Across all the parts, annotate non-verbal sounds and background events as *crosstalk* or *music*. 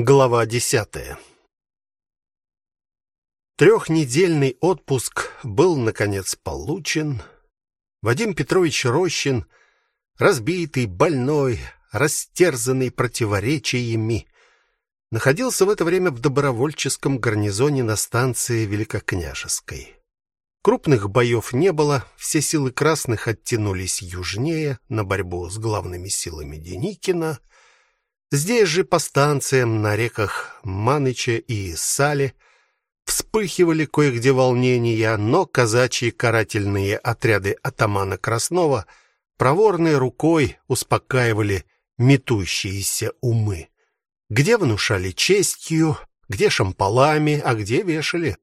Глава десятая. Трехнедельный отпуск был наконец получен. Вадим Петрович Рощин, разбитый, больной, растерзанный противоречиями, находился в это время в добровольческом гарнизоне на станции Великокняжеской. Крупных боев не было, все силы красных оттянулись южнее на борьбу с главными силами Деникина. Здесь же по станциям на реках Маныча и Сали вспыхивали кое-где волнения, но казачьи карательные отряды атамана Краснова проворной рукой успокаивали метущиеся умы. Где внушали честью, где шампалами, а где вешали.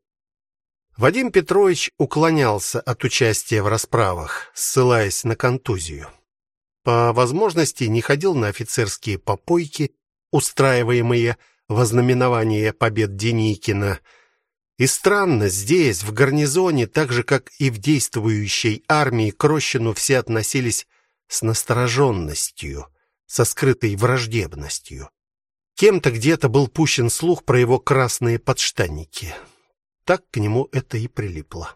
Вадим Петрович уклонялся от участия в расправах, ссылаясь на контузию по возможности не ходил на офицерские попойки, устраиваемые во знаменование побед Деникина. И странно, здесь, в гарнизоне, так же как и в действующей армии, к Рощину все относились с настороженностью, со скрытой враждебностью. Кем-то где-то был пущен слух про его красные подштанники. Так к нему это и прилипло.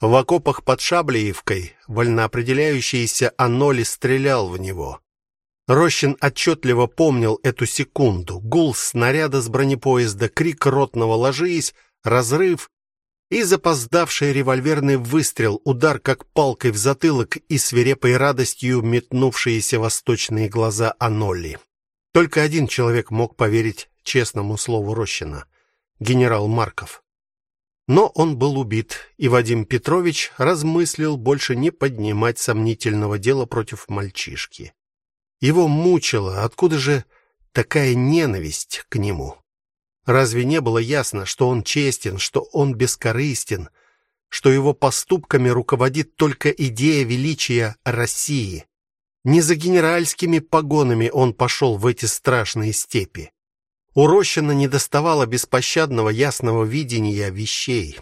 В окопах под Шаблеевкой вольноопределяющийся Аноли стрелял в него. Рощин отчетливо помнил эту секунду: гул снаряда с бронепоезда, крик ротного ложись, разрыв и запоздавший револьверный выстрел, удар как палкой в затылок и свирепой радостью метнувшиеся восточные глаза Аноли. Только один человек мог поверить честному слову Рощина генерал Марков. Но он был убит, и Вадим Петрович размыслил больше не поднимать сомнительного дела против мальчишки. Его мучило, откуда же такая ненависть к нему? Разве не было ясно, что он честен, что он бескорыстен, что его поступками руководит только идея величия России? Не за генеральскими погонами он пошел в эти страшные степи. У Рощина недоставало беспощадного ясного видения вещей.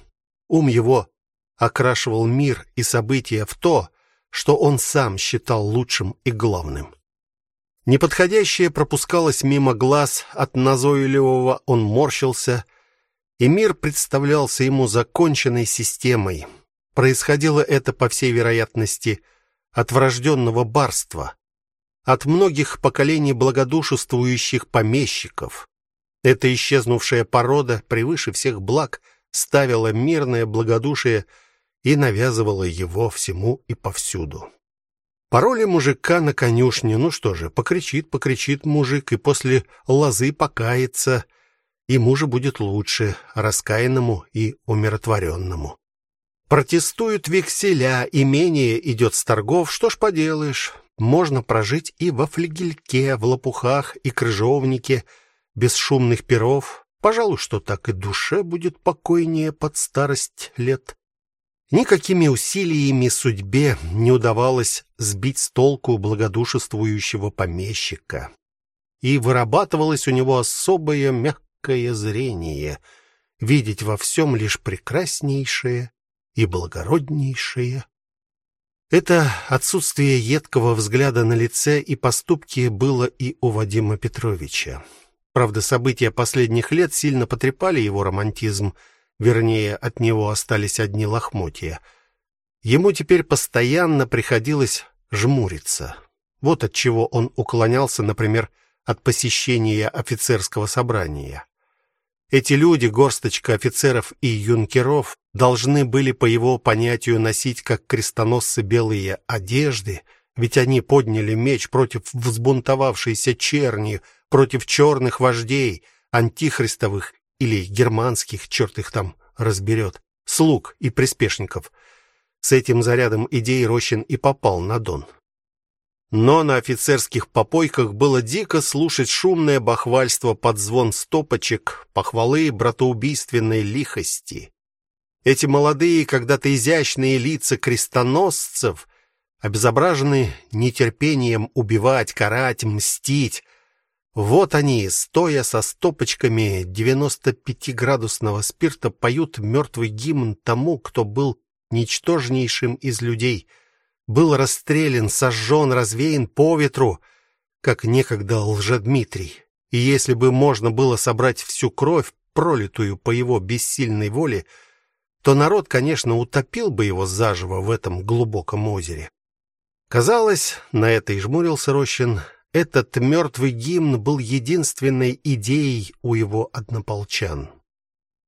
Ум его окрашивал мир и события в то, что он сам считал лучшим и главным. Неподходящее пропускалось мимо глаз, от назойливого он морщился, и мир представлялся ему законченной системой. Происходило это, по всей вероятности, от врожденного барства, от многих поколений благодушествующих помещиков. Эта исчезнувшая порода превыше всех благ ставила мирное благодушие и навязывала его всему и повсюду. Пароли мужика на конюшне, ну что же, покричит, покричит мужик и после лозы покается, ему же будет лучше, раскаянному и умиротворенному. Протестуют векселя, имение идет с торгов, что ж поделаешь? Можно прожить и во флигельке, в лопухах и крыжовнике, без шумных перов. Пожалуй, что так и душе будет покойнее под старость лет. Никакими усилиями судьбе не удавалось сбить с толку благодушествующего помещика. И вырабатывалось у него особое мягкое зрение, видеть во всем лишь прекраснейшее и благороднейшее. Это отсутствие едкого взгляда на лице и поступки было и у Вадима Петровича. Правда, события последних лет сильно потрепали его романтизм, вернее, от него остались одни лохмотья. Ему теперь постоянно приходилось жмуриться. Вот от чего он уклонялся, например, от посещения офицерского собрания. Эти люди, горсточка офицеров и юнкеров, должны были по его понятию носить как крестоносцы белые одежды, ведь они подняли меч против взбунтовавшейся черни, против черных вождей, антихристовых или германских, черт их там разберет, слуг и приспешников. С этим зарядом идей Рощин и попал на Дон. Но на офицерских попойках было дико слушать шумное бахвальство под звон стопочек, похвалы братоубийственной лихости. Эти молодые, когда-то изящные лица крестоносцев обезображены нетерпением убивать, карать, мстить, вот они, стоя со стопочками 95-градусного спирта, поют мертвый гимн тому, кто был ничтожнейшим из людей, был расстрелян, сожжен, развеян по ветру, как некогда Лжедмитрий. И если бы можно было собрать всю кровь, пролитую по его бессильной воле, то народ, конечно, утопил бы его заживо в этом глубоком озере. Казалось, на это и жмурился Рощин, этот мертвый гимн был единственной идеей у его однополчан.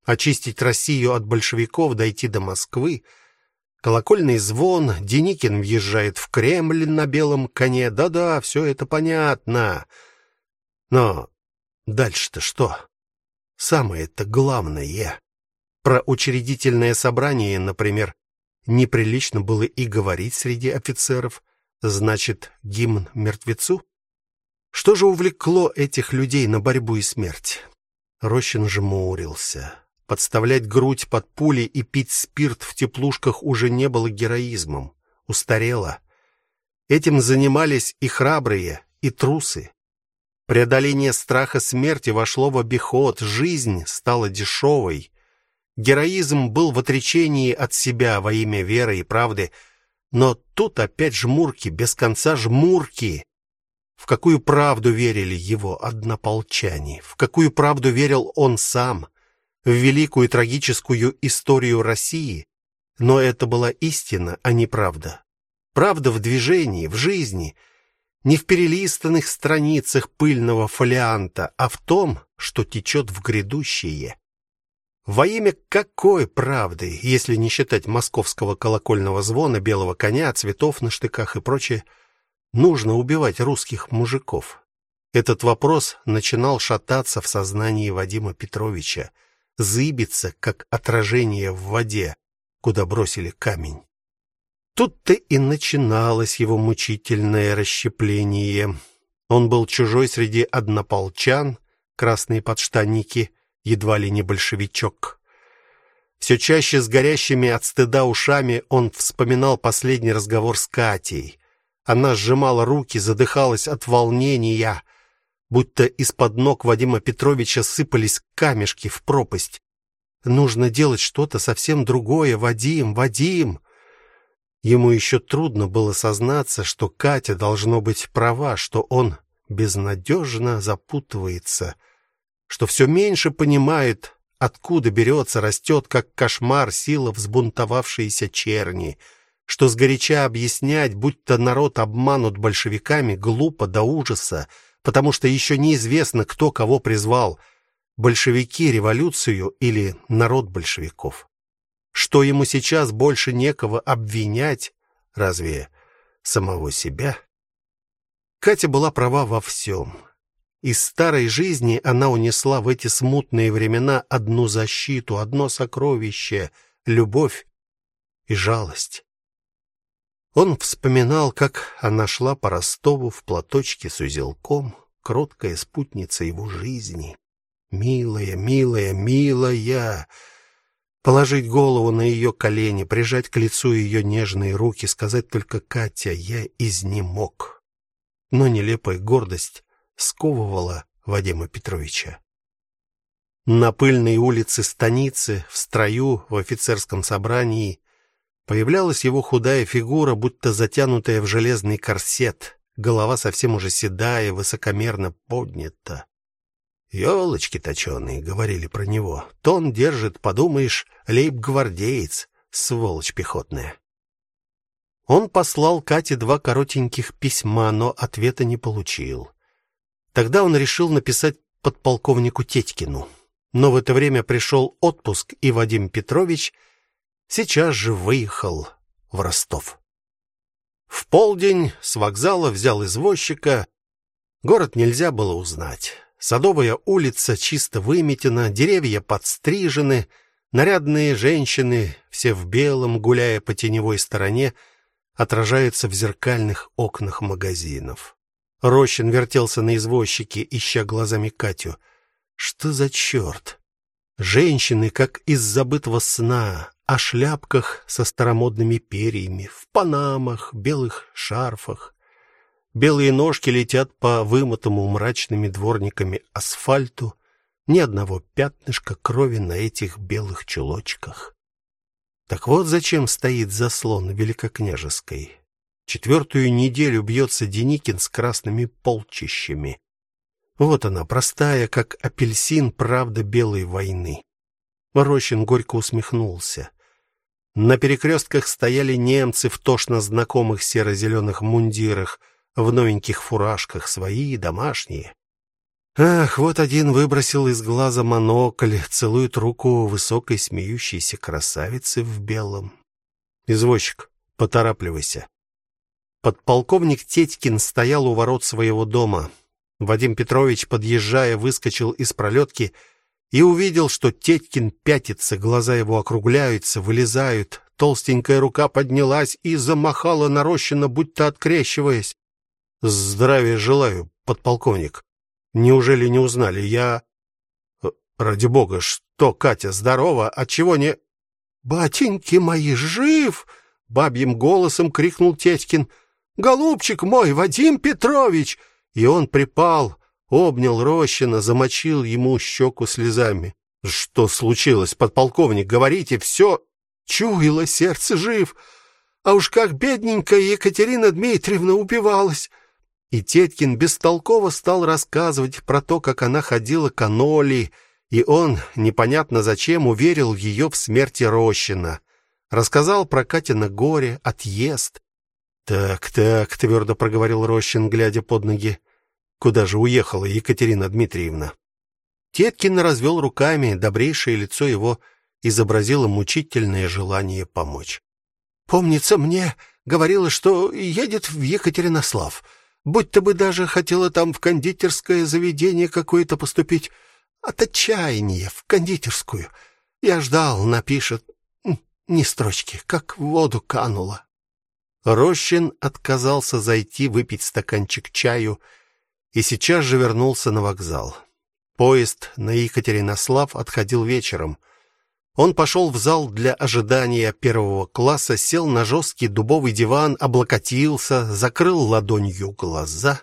Очистить Россию от большевиков, дойти до Москвы. Колокольный звон, Деникин въезжает в Кремль на белом коне. Да-да, все это понятно. Но дальше-то что? Самое-то главное. Про учредительное собрание, например, неприлично было и говорить среди офицеров. Значит, гимн мертвецу? Что же увлекло этих людей на борьбу и смерть? Рощин жмурился. Подставлять грудь под пули и пить спирт в теплушках уже не было героизмом, устарело. Этим занимались и храбрые, и трусы. Преодоление страха смерти вошло в обиход, жизнь стала дешевой. Героизм был в отречении от себя во имя веры и правды, но тут опять жмурки, без конца жмурки. В какую правду верили его однополчане? В какую правду верил он сам? В великую трагическую историю России? Но это была истина, а не правда. Правда в движении, в жизни, не в перелистанных страницах пыльного фолианта, а в том, что течет в грядущее. Во имя какой правды, если не считать московского колокольного звона, белого коня, цветов на штыках и прочее, нужно убивать русских мужиков? Этот вопрос начинал шататься в сознании Вадима Петровича, зыбиться, как отражение в воде, куда бросили камень. Тут-то и начиналось его мучительное расщепление. Он был чужой среди однополчан, красные подштанники, едва ли не большевичок. Все чаще с горящими от стыда ушами он вспоминал последний разговор с Катей. Она сжимала руки, задыхалась от волнения, будто из-под ног Вадима Петровича сыпались камешки в пропасть. Нужно делать что-то совсем другое, Вадим, Вадим. Ему еще трудно было сознаться, что Катя должно быть права, что он безнадежно запутывается, что все меньше понимает, откуда берется, растет, как кошмар сила взбунтовавшейся черни что сгоряча объяснять, будто народ обманут большевиками, глупо до ужаса, потому что еще неизвестно, кто кого призвал: большевики революцию или народ большевиков. Что ему сейчас больше некого обвинять, разве самого себя? Катя была права во всем. Из старой жизни она унесла в эти смутные времена одну защиту, одно сокровище любовь и жалость. Он вспоминал, как она шла по Ростову в платочке с узелком, кроткая спутница его жизни. Милая, милая, милая. Положить голову на ее колени, прижать к лицу ее нежные руки, сказать только: "Катя, я изнемог". Но нелепая гордость сковывала Вадима Петровича. На пыльной улице станицы, в строю, в офицерском собрании Появлялась его худая фигура, будто затянутая в железный корсет, голова совсем уже седая, высокомерно поднята. Ёлочки точёные, говорили про него. Тон держит, подумаешь, лейб-гвардеец, сволочь пехотная. Он послал Кате два коротеньких письма, но ответа не получил. Тогда он решил написать подполковнику Тетькину. Но в это время пришел отпуск, и Вадим Петрович сейчас же выехал в Ростов. В полдень с вокзала взял извозчика. Город нельзя было узнать. Садовая улица чисто выметена, деревья подстрижены, нарядные женщины, все в белом, гуляя по теневой стороне, отражаются в зеркальных окнах магазинов. Рощин вертелся на извозчике, ища глазами Катю. Что за черт? Женщины, как из забытого сна, о шляпках со старомодными перьями, в панамах, белых шарфах. Белые ножки летят по вымытому мрачными дворниками асфальту, ни одного пятнышка крови на этих белых чулочках. Так вот зачем стоит заслон Великокняжеской. Четвертую неделю бьется Деникин с красными полчищами. Вот она, простая, как апельсин, правда белой войны. Ворощин горько усмехнулся. На перекрестках стояли немцы в тошно знакомых серо зеленых мундирах, в новеньких фуражках, свои домашние. Ах, вот один выбросил из глаза монокль, целует руку высокой смеющейся красавицы в белом. Извозчик, поторапливайся. Подполковник Тетькин стоял у ворот своего дома. Вадим Петрович, подъезжая, выскочил из пролетки и увидел, что Тетькин пятится, глаза его округляются, вылезают, толстенькая рука поднялась и замахала нарощенно, будто открещиваясь. Здравия желаю, подполковник. Неужели не узнали? Я э, Ради бога, что Катя здорова, от чего не Батеньки мои жив, бабьим голосом крикнул Тетькин. Голубчик мой, Вадим Петрович, и он припал, обнял Рощина, замочил ему щеку слезами. Что случилось, подполковник? Говорите, все чуяло сердце жив. А уж как бедненькая Екатерина Дмитриевна убивалась. И Теткин бестолково стал рассказывать про то, как она ходила к Аноли, и он, непонятно зачем, уверил ее в смерти Рощина. Рассказал про Катина горе, отъезд, так, так, твердо проговорил Рощин, глядя под ноги. Куда же уехала Екатерина Дмитриевна? Теткин развел руками, добрейшее лицо его изобразило мучительное желание помочь. Помнится мне, говорила, что едет в Екатеринослав. Будь-то бы даже хотела там в кондитерское заведение какое-то поступить. От отчаяния в кондитерскую. Я ждал, напишет. Ни строчки, как в воду канула. Рощин отказался зайти выпить стаканчик чаю и сейчас же вернулся на вокзал. Поезд на Екатеринослав отходил вечером. Он пошел в зал для ожидания первого класса, сел на жесткий дубовый диван, облокотился, закрыл ладонью глаза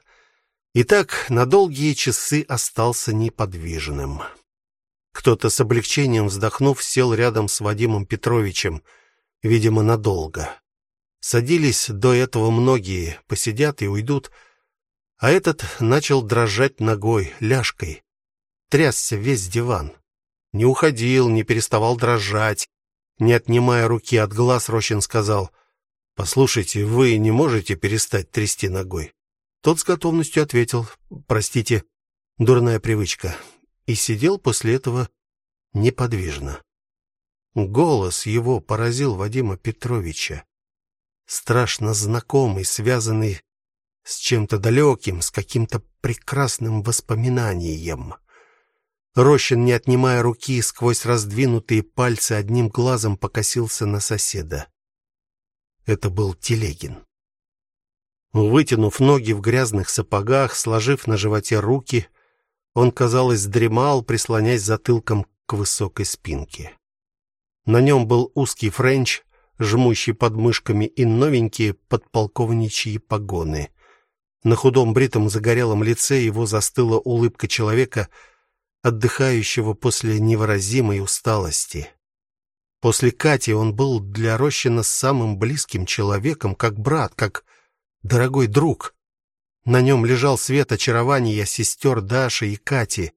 и так на долгие часы остался неподвижным. Кто-то с облегчением вздохнув сел рядом с Вадимом Петровичем, видимо, надолго. Садились до этого многие, посидят и уйдут, а этот начал дрожать ногой, ляжкой. Трясся весь диван. Не уходил, не переставал дрожать. Не отнимая руки от глаз, Рощин сказал: "Послушайте, вы не можете перестать трясти ногой?" Тот с готовностью ответил: "Простите, дурная привычка". И сидел после этого неподвижно. Голос его поразил Вадима Петровича страшно знакомый, связанный с чем-то далеким, с каким-то прекрасным воспоминанием. Рощин, не отнимая руки, сквозь раздвинутые пальцы одним глазом покосился на соседа. Это был Телегин. Вытянув ноги в грязных сапогах, сложив на животе руки, он, казалось, дремал, прислоняясь затылком к высокой спинке. На нем был узкий френч, жмущий под мышками, и новенькие подполковничьи погоны. На худом бритом загорелом лице его застыла улыбка человека, отдыхающего после невыразимой усталости. После Кати он был для Рощина самым близким человеком, как брат, как дорогой друг. На нем лежал свет очарования сестер Даши и Кати.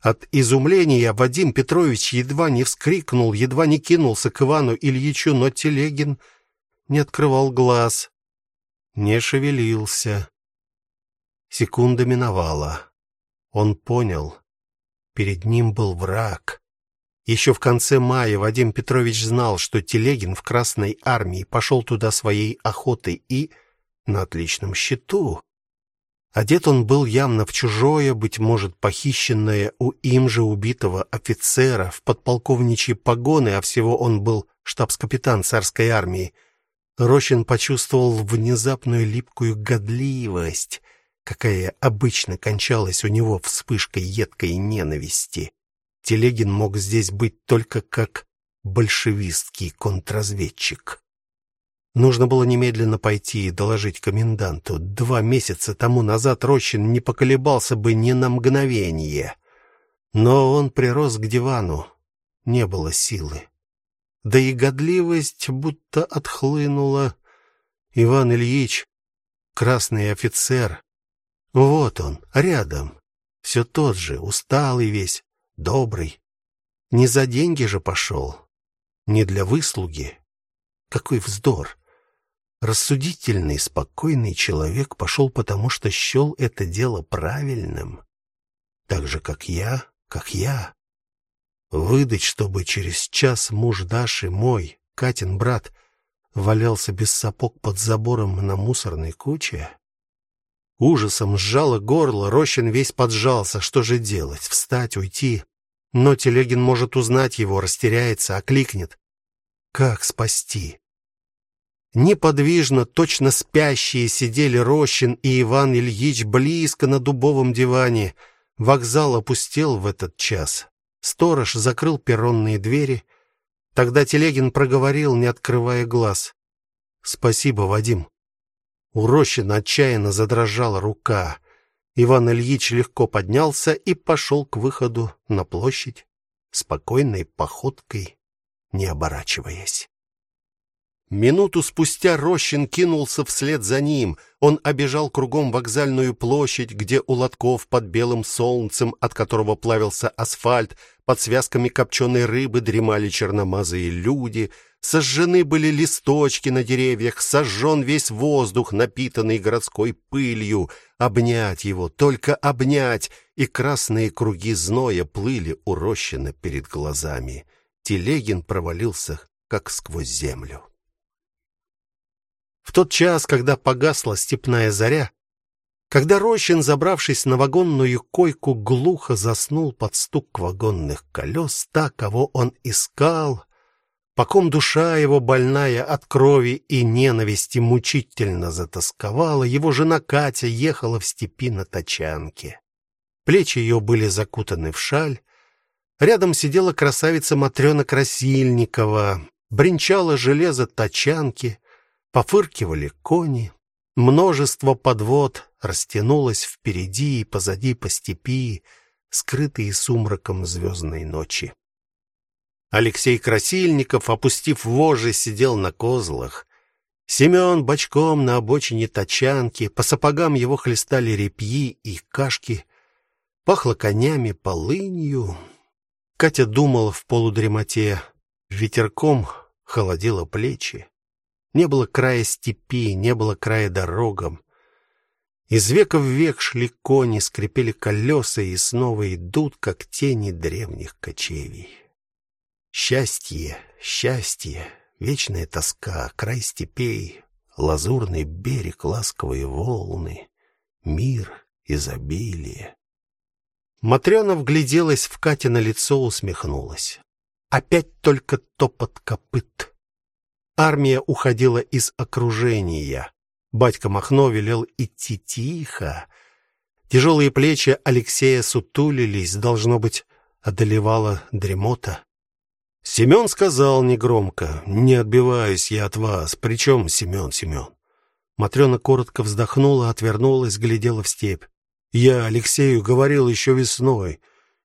От изумления Вадим Петрович едва не вскрикнул, едва не кинулся к Ивану Ильичу, но Телегин не открывал глаз, не шевелился. Секунда миновала. Он понял, перед ним был враг. Еще в конце мая Вадим Петрович знал, что Телегин в Красной армии пошел туда своей охотой и на отличном счету. Одет он был явно в чужое, быть может, похищенное у им же убитого офицера в подполковничьи погоны, а всего он был штабс-капитан царской армии. Рощин почувствовал внезапную липкую годливость, какая обычно кончалась у него вспышкой едкой ненависти. Телегин мог здесь быть только как большевистский контрразведчик. Нужно было немедленно пойти и доложить коменданту. Два месяца тому назад Рощин не поколебался бы ни на мгновение. Но он прирос к дивану. Не было силы. Да и годливость будто отхлынула. Иван Ильич, красный офицер, вот он, рядом. Все тот же, усталый весь, добрый. Не за деньги же пошел, не для выслуги. Какой вздор! Рассудительный, спокойный человек пошел потому, что счел это дело правильным. Так же, как я, как я. Выдать, чтобы через час муж Даши, мой, Катин брат, валялся без сапог под забором на мусорной куче? Ужасом сжало горло, Рощин весь поджался. Что же делать? Встать, уйти? Но Телегин может узнать его, растеряется, окликнет. Как спасти? Неподвижно, точно спящие сидели Рощин и Иван Ильич близко на дубовом диване. Вокзал опустел в этот час. Сторож закрыл перронные двери. Тогда Телегин проговорил, не открывая глаз: "Спасибо, Вадим". У Рощина отчаянно задрожала рука. Иван Ильич легко поднялся и пошел к выходу на площадь, спокойной походкой, не оборачиваясь. Минуту спустя Рощин кинулся вслед за ним. Он обежал кругом вокзальную площадь, где у лотков под белым солнцем, от которого плавился асфальт, под связками копченой рыбы дремали черномазые люди, сожжены были листочки на деревьях, сожжен весь воздух, напитанный городской пылью. Обнять его, только обнять, и красные круги зноя плыли у Рощина перед глазами. Телегин провалился как сквозь землю. В тот час, когда погасла степная заря, когда Рощин, забравшись на вагонную койку, глухо заснул под стук вагонных колес, та, кого он искал, по ком душа его больная от крови и ненависти мучительно затасковала, его жена Катя ехала в степи на тачанке. Плечи ее были закутаны в шаль, рядом сидела красавица Матрёна Красильникова, бренчало железо тачанки, Пофыркивали кони, множество подвод растянулось впереди и позади по степи, скрытые сумраком звездной ночи. Алексей Красильников, опустив вожжи, сидел на козлах. Семен бочком на обочине тачанки, по сапогам его хлестали репьи и кашки, пахло конями, полынью. Катя думала в полудремоте, ветерком холодило плечи. Не было края степи, не было края дорогам. Из века в век шли кони, скрипели колеса и снова идут, как тени древних кочевий. Счастье, счастье, вечная тоска, край степей, лазурный берег, ласковые волны, мир, изобилие. Матрёна вгляделась в Катино лицо, усмехнулась. Опять только топот копыт. Армия уходила из окружения. Батька Махно велел идти тихо. Тяжелые плечи Алексея сутулились, должно быть, одолевала дремота. Семен сказал негромко: "Не отбиваюсь я от вас. Причем Семен, Семен?» Матрёна коротко вздохнула, отвернулась, глядела в степь. "Я Алексею говорил еще весной: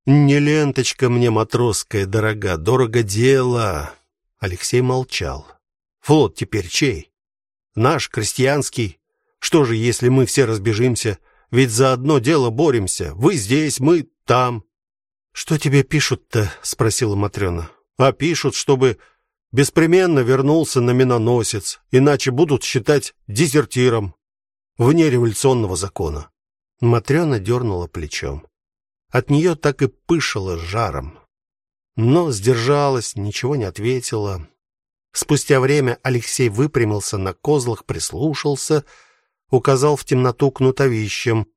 не ленточка мне матросская дорога, дорого дело". Алексей молчал. Флот теперь чей? Наш, крестьянский. Что же, если мы все разбежимся? Ведь за одно дело боремся. Вы здесь, мы там. Что тебе пишут-то? спросила Матрёна. А пишут, чтобы беспременно вернулся на миноносец, иначе будут считать дезертиром вне революционного закона. Матрёна дернула плечом. От неё так и пышало жаром. Но сдержалась, ничего не ответила. Спустя время Алексей выпрямился на козлах, прислушался, указал в темноту кнутовищем.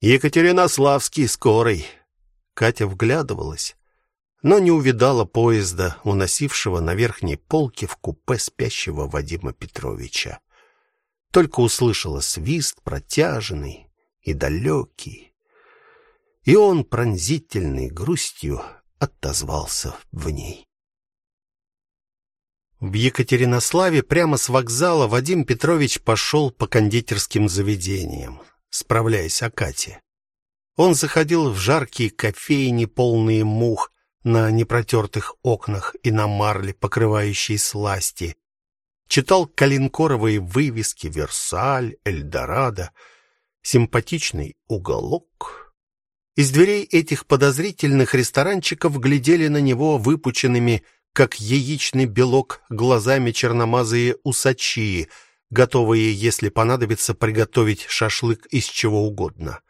Екатеринославский скорый. Катя вглядывалась, но не увидала поезда, уносившего на верхней полке в купе спящего Вадима Петровича. Только услышала свист протяжный и далекий. И он пронзительной грустью отозвался в ней. В Екатеринославе прямо с вокзала Вадим Петрович пошел по кондитерским заведениям, справляясь о Кате. Он заходил в жаркие кофейни, полные мух, на непротертых окнах и на марле, покрывающей сласти. Читал калинкоровые вывески Версаль, Эльдорадо, симпатичный уголок. Из дверей этих подозрительных ресторанчиков глядели на него выпученными, как яичный белок, глазами черномазые усачи, готовые, если понадобится, приготовить шашлык из чего угодно.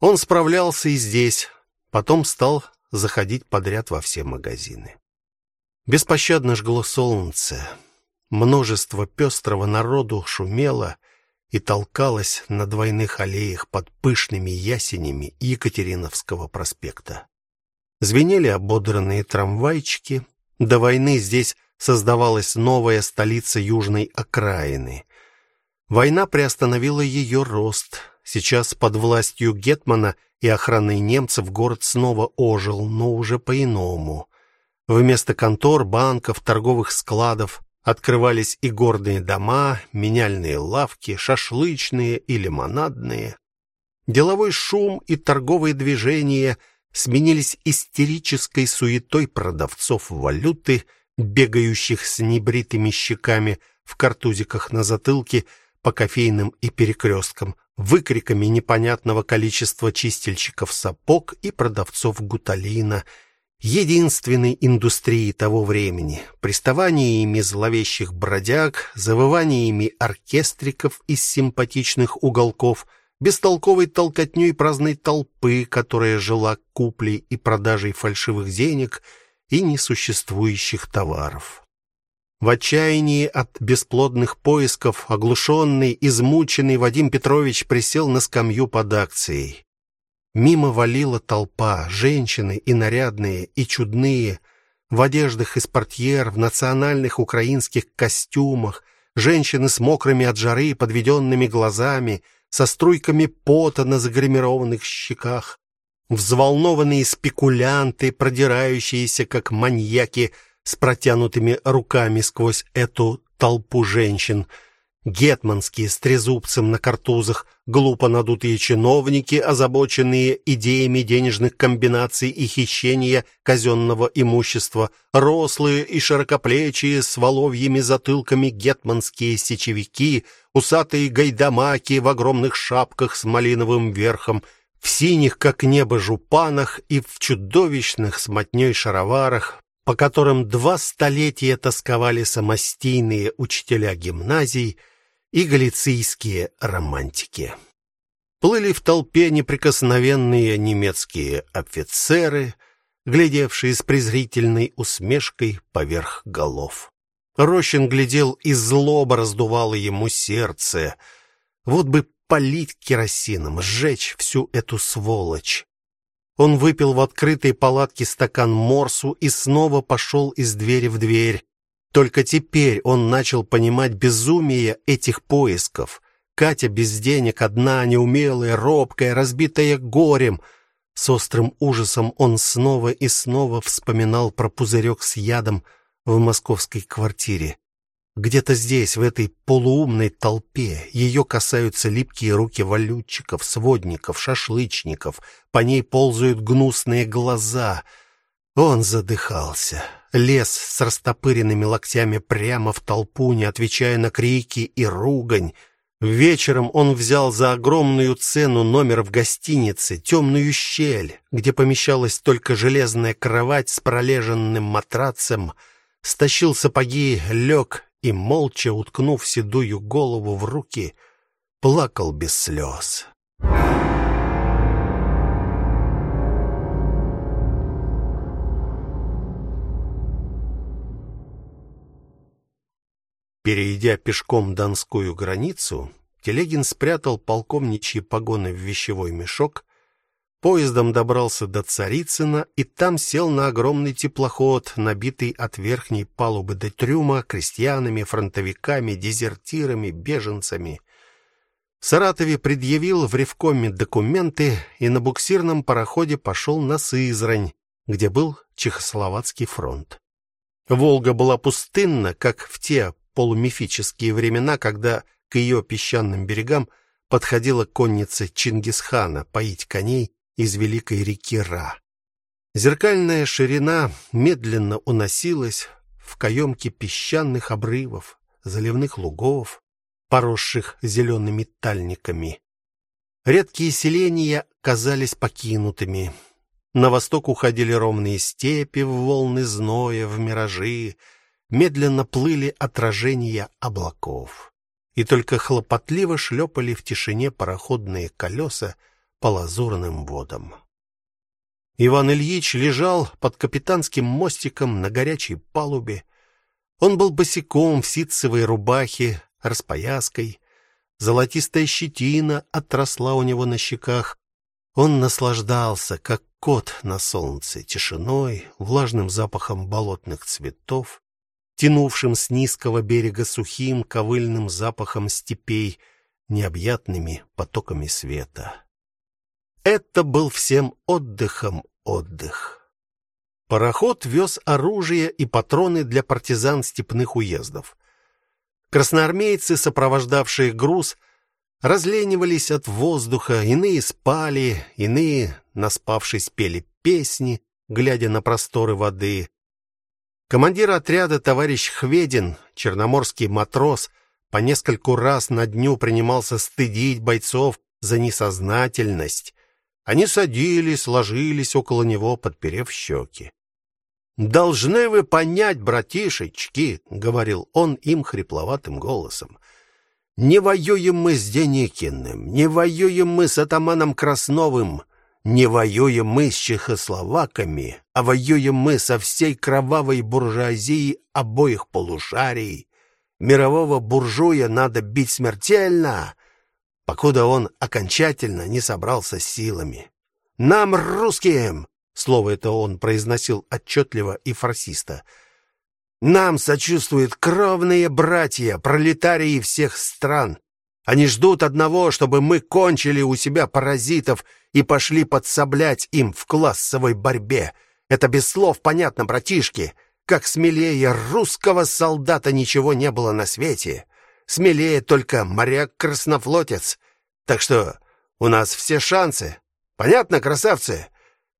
Он справлялся и здесь, потом стал заходить подряд во все магазины. Беспощадно жгло солнце. Множество пестрого народу шумело и толкалось на двойных аллеях под пышными ясенями Екатериновского проспекта. Звенели ободранные трамвайчики. До войны здесь создавалась новая столица южной окраины. Война приостановила ее рост. Сейчас под властью гетмана и охраной немцев город снова ожил, но уже по-иному. Вместо контор, банков, торговых складов открывались и гордые дома, меняльные лавки, шашлычные и лимонадные. Деловой шум и торговые движения сменились истерической суетой продавцов валюты, бегающих с небритыми щеками в картузиках на затылке по кофейным и перекресткам, выкриками непонятного количества чистильщиков сапог и продавцов гуталина – единственной индустрии того времени, приставаниями зловещих бродяг, завываниями оркестриков из симпатичных уголков, бестолковой толкотней праздной толпы, которая жила куплей и продажей фальшивых денег и несуществующих товаров. В отчаянии от бесплодных поисков, оглушенный, измученный Вадим Петрович присел на скамью под акцией. Мимо валила толпа, женщины и нарядные, и чудные, в одеждах из портьер, в национальных украинских костюмах, женщины с мокрыми от жары подведенными глазами, со струйками пота на загримированных щеках, взволнованные спекулянты, продирающиеся как маньяки с протянутыми руками сквозь эту толпу женщин — гетманские с трезубцем на картузах, глупо надутые чиновники, озабоченные идеями денежных комбинаций и хищения казенного имущества, рослые и широкоплечие с воловьими затылками гетманские сечевики, усатые гайдамаки в огромных шапках с малиновым верхом, в синих как небо жупанах и в чудовищных с мотней шароварах, по которым два столетия тосковали самостийные учителя гимназий и галицийские романтики. Плыли в толпе неприкосновенные немецкие офицеры, глядевшие с презрительной усмешкой поверх голов. Рощин глядел и злоба раздувала ему сердце. Вот бы полить керосином, сжечь всю эту сволочь. Он выпил в открытой палатке стакан морсу и снова пошел из двери в дверь. Только теперь он начал понимать безумие этих поисков. Катя без денег, одна, неумелая, робкая, разбитая горем. С острым ужасом он снова и снова вспоминал про пузырек с ядом в московской квартире. Где-то здесь, в этой полуумной толпе, ее касаются липкие руки валютчиков, сводников, шашлычников, по ней ползают гнусные глаза. Он задыхался лез с растопыренными локтями прямо в толпу, не отвечая на крики и ругань. Вечером он взял за огромную цену номер в гостинице, темную щель, где помещалась только железная кровать с пролеженным матрацем, стащил сапоги, лег и молча уткнув седую голову в руки, плакал без слез. Перейдя пешком донскую границу, Телегин спрятал полковничьи погоны в вещевой мешок, поездом добрался до Царицына и там сел на огромный теплоход, набитый от верхней палубы до трюма крестьянами, фронтовиками, дезертирами, беженцами. В Саратове предъявил в ревкоме документы и на буксирном пароходе пошел на Сызрань, где был Чехословацкий фронт. Волга была пустынна, как в те полумифические времена, когда к ее песчаным берегам подходила конница Чингисхана поить коней из великой реки Ра. Зеркальная ширина медленно уносилась в каемки песчаных обрывов, заливных лугов, поросших зелеными тальниками. Редкие селения казались покинутыми. На восток уходили ровные степи в волны зноя, в миражи, медленно плыли отражения облаков. И только хлопотливо шлепали в тишине пароходные колеса по лазурным водам. Иван Ильич лежал под капитанским мостиком на горячей палубе. Он был босиком в ситцевой рубахе, распояской, золотистая щетина отросла у него на щеках. Он наслаждался, как кот на солнце, тишиной, влажным запахом болотных цветов, тянувшим с низкого берега сухим ковыльным запахом степей, необъятными потоками света. Это был всем отдыхом отдых. Пароход вез оружие и патроны для партизан степных уездов. Красноармейцы, сопровождавшие груз, разленивались от воздуха, иные спали, иные, наспавшись, пели песни, глядя на просторы воды. Командир отряда товарищ Хведин, черноморский матрос, по нескольку раз на дню принимался стыдить бойцов за несознательность. Они садились, ложились около него, подперев щеки. Должны вы понять, братишечки, говорил он им хрипловатым голосом. Не воюем мы с Деникиным, не воюем мы с атаманом Красновым, не воюем мы с чехословаками, а воюем мы со всей кровавой буржуазией обоих полушарий. Мирового буржуя надо бить смертельно, покуда он окончательно не собрался силами. Нам русским Слово это он произносил отчетливо и фарсисто. Нам сочувствуют кровные братья, пролетарии всех стран. Они ждут одного, чтобы мы кончили у себя паразитов и пошли подсоблять им в классовой борьбе. Это без слов понятно, братишки. Как смелее русского солдата ничего не было на свете. Смелее только моряк-краснофлотец. Так что у нас все шансы. Понятно, красавцы?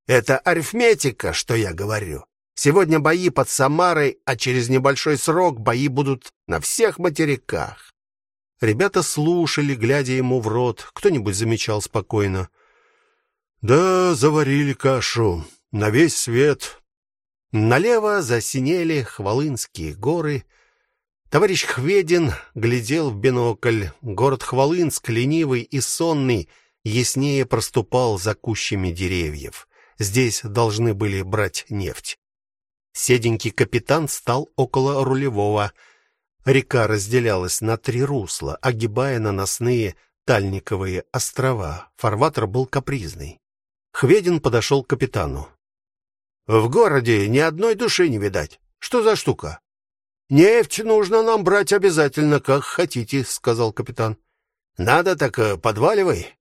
Это арифметика, что я говорю. Сегодня бои под Самарой, а через небольшой срок бои будут на всех материках. Ребята слушали, глядя ему в рот. Кто-нибудь замечал спокойно: "Да, заварили кашу на весь свет". Налево засинели Хвалынские горы. Товарищ Хведин глядел в бинокль. Город Хвалынск, ленивый и сонный, яснее проступал за кущами деревьев. Здесь должны были брать нефть. Седенький капитан стал около рулевого. Река разделялась на три русла, огибая наносные Тальниковые острова. Фарватер был капризный. Хведин подошел к капитану. В городе ни одной души не видать. Что за штука? Нефть нужно нам брать обязательно, как хотите, сказал капитан. Надо так э, подваливай.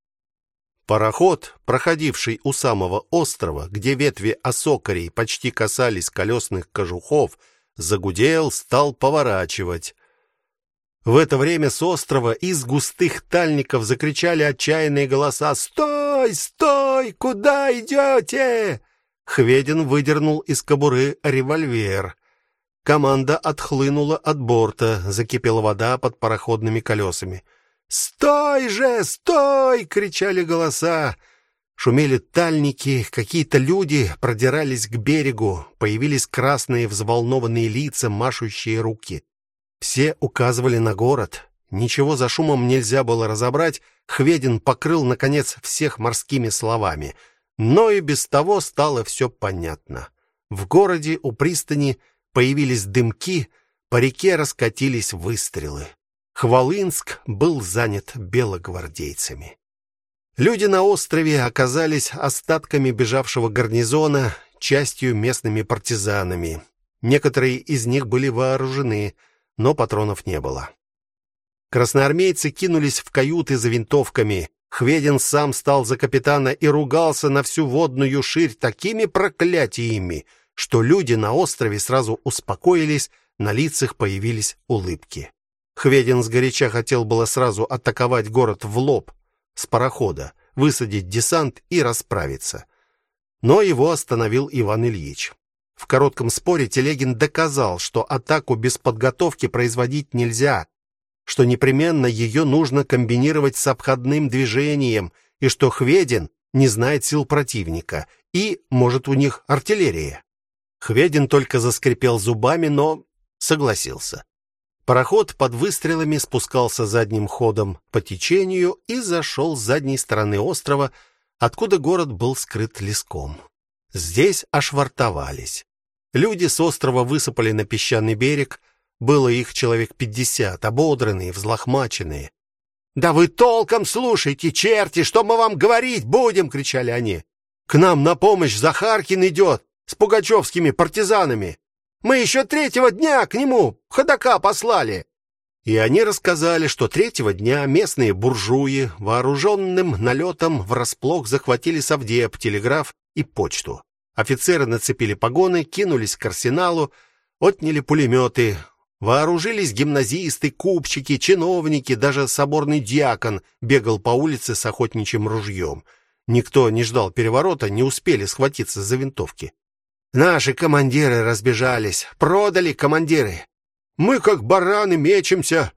Пароход, проходивший у самого острова, где ветви осокорей почти касались колесных кожухов, загудел, стал поворачивать. В это время с острова из густых тальников закричали отчаянные голоса: "Стой, стой! Куда идете?» Хведин выдернул из кобуры револьвер. Команда отхлынула от борта, закипела вода под пароходными колесами. "Стой же, стой!" кричали голоса. Шумели тальники, какие-то люди продирались к берегу, появились красные взволнованные лица, машущие руки. Все указывали на город. Ничего за шумом нельзя было разобрать. Хведин покрыл наконец всех морскими словами, но и без того стало все понятно. В городе у пристани появились дымки, по реке раскатились выстрелы. Хвалынск был занят белогвардейцами. Люди на острове оказались остатками бежавшего гарнизона, частью местными партизанами. Некоторые из них были вооружены, но патронов не было. Красноармейцы кинулись в каюты за винтовками. Хведин сам стал за капитана и ругался на всю водную ширь такими проклятиями, что люди на острове сразу успокоились, на лицах появились улыбки. Хведин сгоряча хотел было сразу атаковать город в лоб с парохода, высадить десант и расправиться. Но его остановил Иван Ильич. В коротком споре Телегин доказал, что атаку без подготовки производить нельзя, что непременно ее нужно комбинировать с обходным движением и что Хведин не знает сил противника, и, может, у них артиллерия. Хведин только заскрипел зубами, но согласился. Пароход под выстрелами спускался задним ходом по течению и зашел с задней стороны острова, откуда город был скрыт леском. Здесь ошвартовались. Люди с острова высыпали на песчаный берег, было их человек пятьдесят, ободранные, взлохмаченные. Да вы толком слушайте, черти, что мы вам говорить будем, кричали они. К нам на помощь Захаркин идет с пугачевскими партизанами. Мы еще третьего дня к нему ходока послали. И они рассказали, что третьего дня местные буржуи вооруженным налетом врасплох захватили совдеп, телеграф и почту. Офицеры нацепили погоны, кинулись к арсеналу, отняли пулеметы, вооружились гимназисты, купчики, чиновники, даже соборный диакон бегал по улице с охотничьим ружьем. Никто не ждал переворота, не успели схватиться за винтовки. Наши командиры разбежались, продали командиры. Мы как бараны мечемся.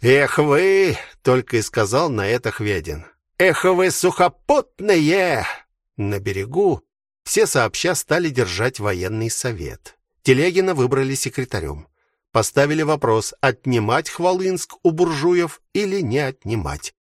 Эх вы, только и сказал на это Хведин. Эх вы сухопутные. На берегу все сообща стали держать военный совет. Телегина выбрали секретарем. Поставили вопрос: отнимать Хвалынск у буржуев или не отнимать.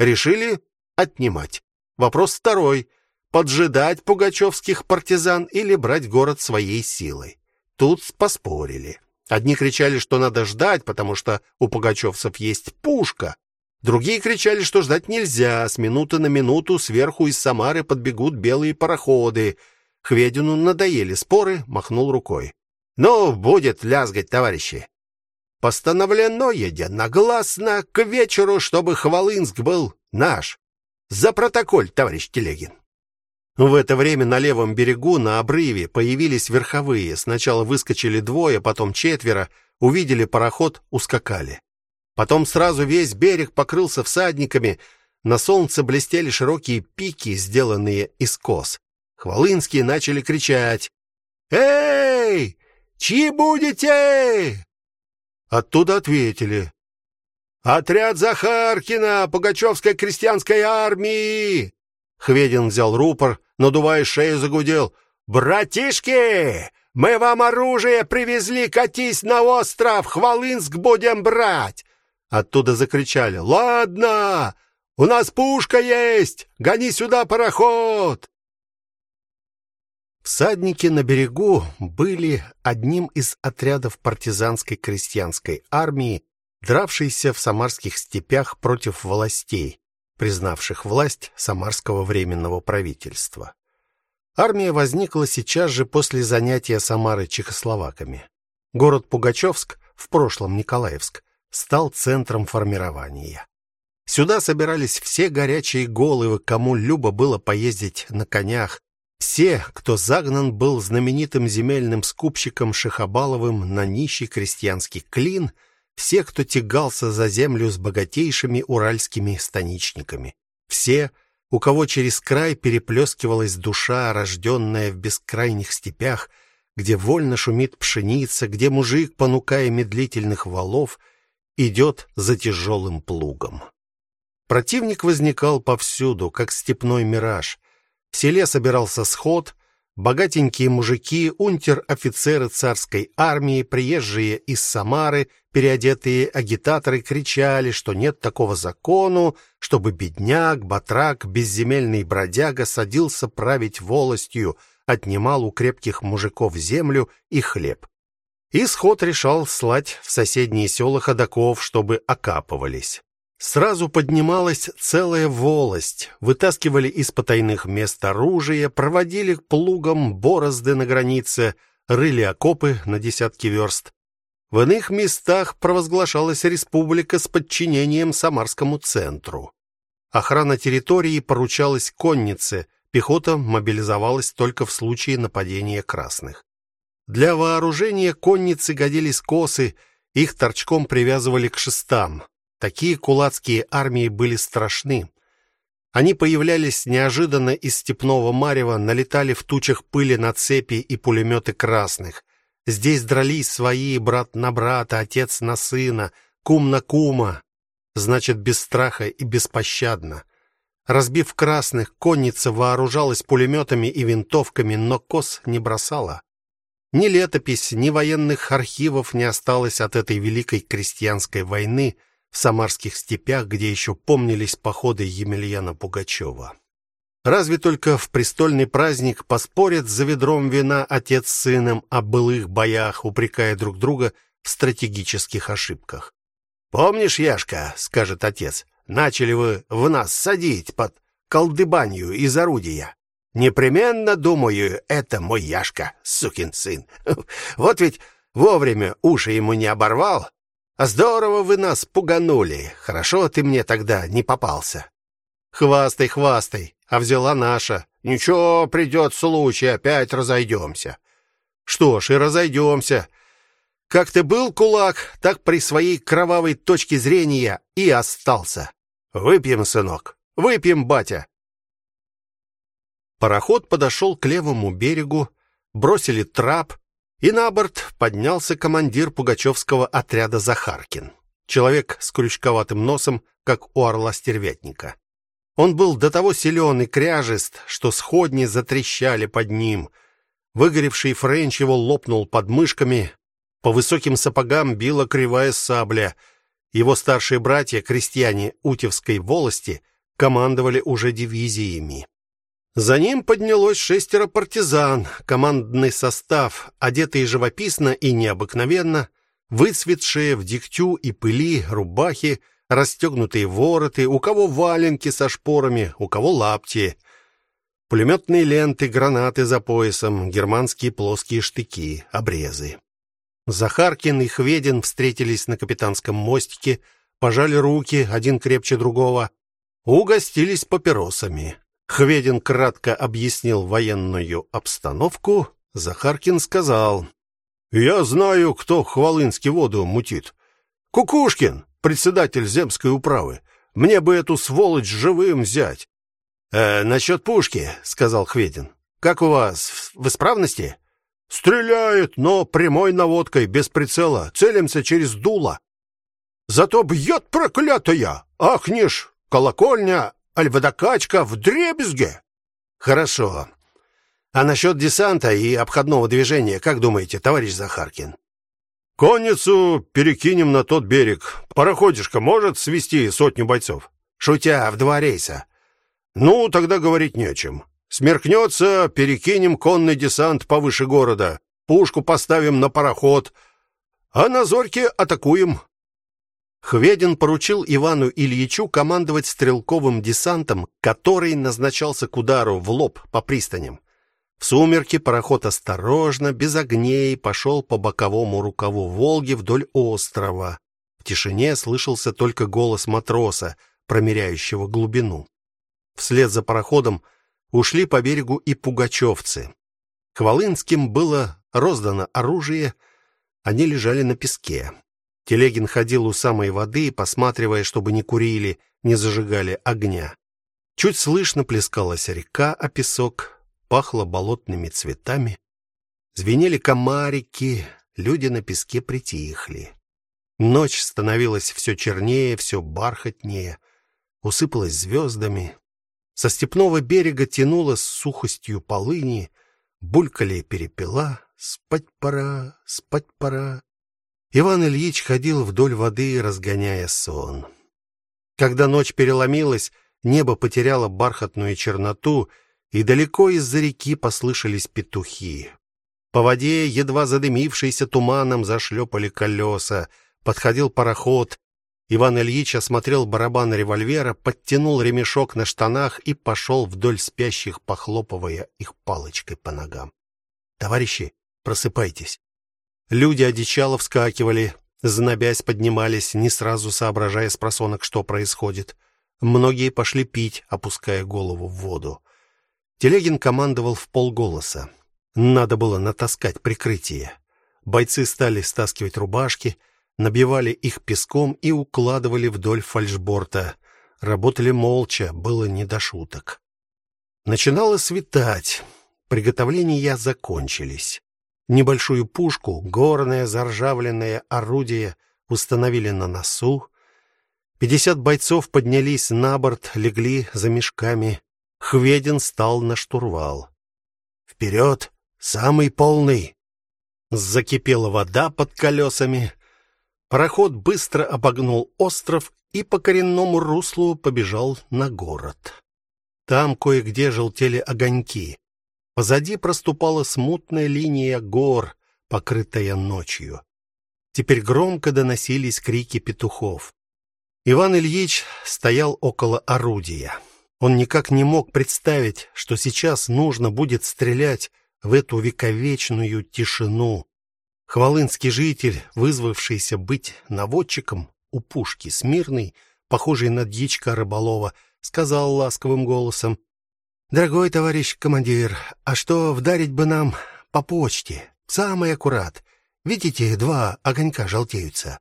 Решили отнимать. Вопрос второй: поджидать пугачевских партизан или брать город своей силой. Тут поспорили. Одни кричали, что надо ждать, потому что у пугачевцев есть пушка. Другие кричали, что ждать нельзя, с минуты на минуту сверху из Самары подбегут белые пароходы. Хведину надоели споры, махнул рукой. Ну, будет лязгать, товарищи. Постановлено единогласно к вечеру, чтобы Хвалынск был наш. За протокол, товарищ Телегин. В это время на левом берегу на обрыве появились верховые. Сначала выскочили двое, потом четверо, увидели пароход, ускакали. Потом сразу весь берег покрылся всадниками. На солнце блестели широкие пики, сделанные из кос. Хвалынские начали кричать: "Эй! Чьи будете?" Оттуда ответили: "Отряд Захаркина, Пугачевской крестьянской армии!" Хведин взял рупор, надувая шею, загудел: "Братишки, мы вам оружие привезли, катись на остров, Хвалынск будем брать!" Оттуда закричали: "Ладно, у нас пушка есть, гони сюда пароход!" Всадники на берегу были одним из отрядов партизанской крестьянской армии, дравшейся в самарских степях против властей, признавших власть самарского временного правительства. Армия возникла сейчас же после занятия Самары чехословаками. Город Пугачевск, в прошлом Николаевск, стал центром формирования. Сюда собирались все горячие головы, кому любо было поездить на конях, все, кто загнан был знаменитым земельным скупщиком Шехабаловым на нищий крестьянский клин, все, кто тягался за землю с богатейшими уральскими станичниками, все, у кого через край переплескивалась душа, рожденная в бескрайних степях, где вольно шумит пшеница, где мужик, понукая медлительных волов, идет за тяжелым плугом. Противник возникал повсюду, как степной мираж. В селе собирался сход, Богатенькие мужики, унтер-офицеры царской армии, приезжие из Самары, переодетые агитаторы кричали, что нет такого закону, чтобы бедняк, батрак, безземельный бродяга садился править волостью, отнимал у крепких мужиков землю и хлеб. Исход решал слать в соседние села ходоков, чтобы окапывались. Сразу поднималась целая волость. Вытаскивали из потайных мест оружие, проводили плугом борозды на границе, рыли окопы на десятки верст. В иных местах провозглашалась республика с подчинением Самарскому центру. Охрана территории поручалась коннице, пехота мобилизовалась только в случае нападения красных. Для вооружения конницы годились косы, их торчком привязывали к шестам. Такие кулацкие армии были страшны. Они появлялись неожиданно из степного марева, налетали в тучах пыли на цепи и пулеметы красных. Здесь дрались свои брат на брата, отец на сына, кум на кума. Значит, без страха и беспощадно. Разбив красных, конница вооружалась пулеметами и винтовками, но кос не бросала. Ни летопись, ни военных архивов не осталось от этой великой крестьянской войны в самарских степях, где еще помнились походы Емельяна Пугачева. Разве только в престольный праздник поспорят за ведром вина отец с сыном о былых боях, упрекая друг друга в стратегических ошибках. Помнишь, Яшка, скажет отец, начали вы в нас садить под колдыбанью из орудия. Непременно, думаю, это мой Яшка, сукин сын. *laughs* Вот ведь вовремя уши ему не оборвал. А здорово вы нас пуганули. Хорошо ты мне тогда не попался. Хвастай, хвастай, а взяла наша. Ничего, придет случай, опять разойдемся. Что ж, и разойдемся. Как ты был кулак, так при своей кровавой точке зрения и остался. Выпьем, сынок. Выпьем, батя. Пароход подошел к левому берегу, бросили трап, и на борт поднялся командир пугачевского отряда Захаркин. Человек с крючковатым носом, как у орла-стервятника. Он был до того силен и кряжест, что сходни затрещали под ним. Выгоревший френч его лопнул под мышками, по высоким сапогам била кривая сабля. Его старшие братья, крестьяне Утевской волости, командовали уже дивизиями. За ним поднялось шестеро партизан, командный состав, одетые живописно и необыкновенно, выцветшие в дегтю и пыли рубахи, расстегнутые вороты, у кого валенки со шпорами, у кого лапти, пулеметные ленты, гранаты за поясом, германские плоские штыки, обрезы. Захаркин и Хведин встретились на капитанском мостике, пожали руки, один крепче другого, угостились папиросами. Хведин кратко объяснил военную обстановку, Захаркин сказал: "Я знаю, кто Хвалынский воду мутит. Кукушкин, председатель земской управы. Мне бы эту сволочь живым взять". Э, насчет пушки, сказал Хведин. Как у вас в исправности? Стреляет, но прямой наводкой, без прицела. Целимся через дуло. Зато бьет проклятая. Ахнешь, колокольня, аль водокачка в дребезге. Хорошо. А насчет десанта и обходного движения, как думаете, товарищ Захаркин? Конницу перекинем на тот берег. Пароходишка может свести сотню бойцов. Шутя, в два рейса. Ну, тогда говорить не о чем. Смеркнется, перекинем конный десант повыше города. Пушку поставим на пароход, а на зорьке атакуем. Хведин поручил Ивану Ильичу командовать стрелковым десантом, который назначался к удару в лоб по пристаням. В сумерки пароход осторожно, без огней, пошел по боковому рукаву Волги вдоль острова. В тишине слышался только голос матроса, промеряющего глубину. Вслед за пароходом ушли по берегу и пугачевцы. Хвалынским было роздано оружие, они лежали на песке. Телегин ходил у самой воды, посматривая, чтобы не курили, не зажигали огня. Чуть слышно плескалась река о песок, пахло болотными цветами, звенели комарики, люди на песке притихли. Ночь становилась все чернее, все бархатнее, усыпалась звездами. Со степного берега тянуло сухостью полыни, булькали перепела, спать пора, спать пора. Иван Ильич ходил вдоль воды, разгоняя сон. Когда ночь переломилась, небо потеряло бархатную черноту, и далеко из-за реки послышались петухи. По воде, едва задымившейся туманом, зашлепали колеса. Подходил пароход, Иван Ильич осмотрел барабан револьвера, подтянул ремешок на штанах и пошел вдоль спящих, похлопывая их палочкой по ногам. Товарищи, просыпайтесь. Люди одичало вскакивали, знобясь поднимались, не сразу соображая с просонок, что происходит. Многие пошли пить, опуская голову в воду. Телегин командовал в полголоса. Надо было натаскать прикрытие. Бойцы стали стаскивать рубашки, набивали их песком и укладывали вдоль фальшборта. Работали молча, было не до шуток. Начинало светать. Приготовления закончились. Небольшую пушку, горное заржавленное орудие установили на носу. Пятьдесят бойцов поднялись на борт, легли за мешками. Хведин стал на штурвал. Вперед, самый полный. Закипела вода под колесами. Пароход быстро обогнул остров и по коренному руслу побежал на город. Там кое-где желтели огоньки. Позади проступала смутная линия гор, покрытая ночью. Теперь громко доносились крики петухов. Иван Ильич стоял около орудия. Он никак не мог представить, что сейчас нужно будет стрелять в эту вековечную тишину. Хвалынский житель, вызвавшийся быть наводчиком у пушки, смирный, похожий на дьячка рыболова, сказал ласковым голосом: "Дорогой товарищ командир, а что вдарить бы нам по почте? Самый аккурат. Видите, два огонька желтеются.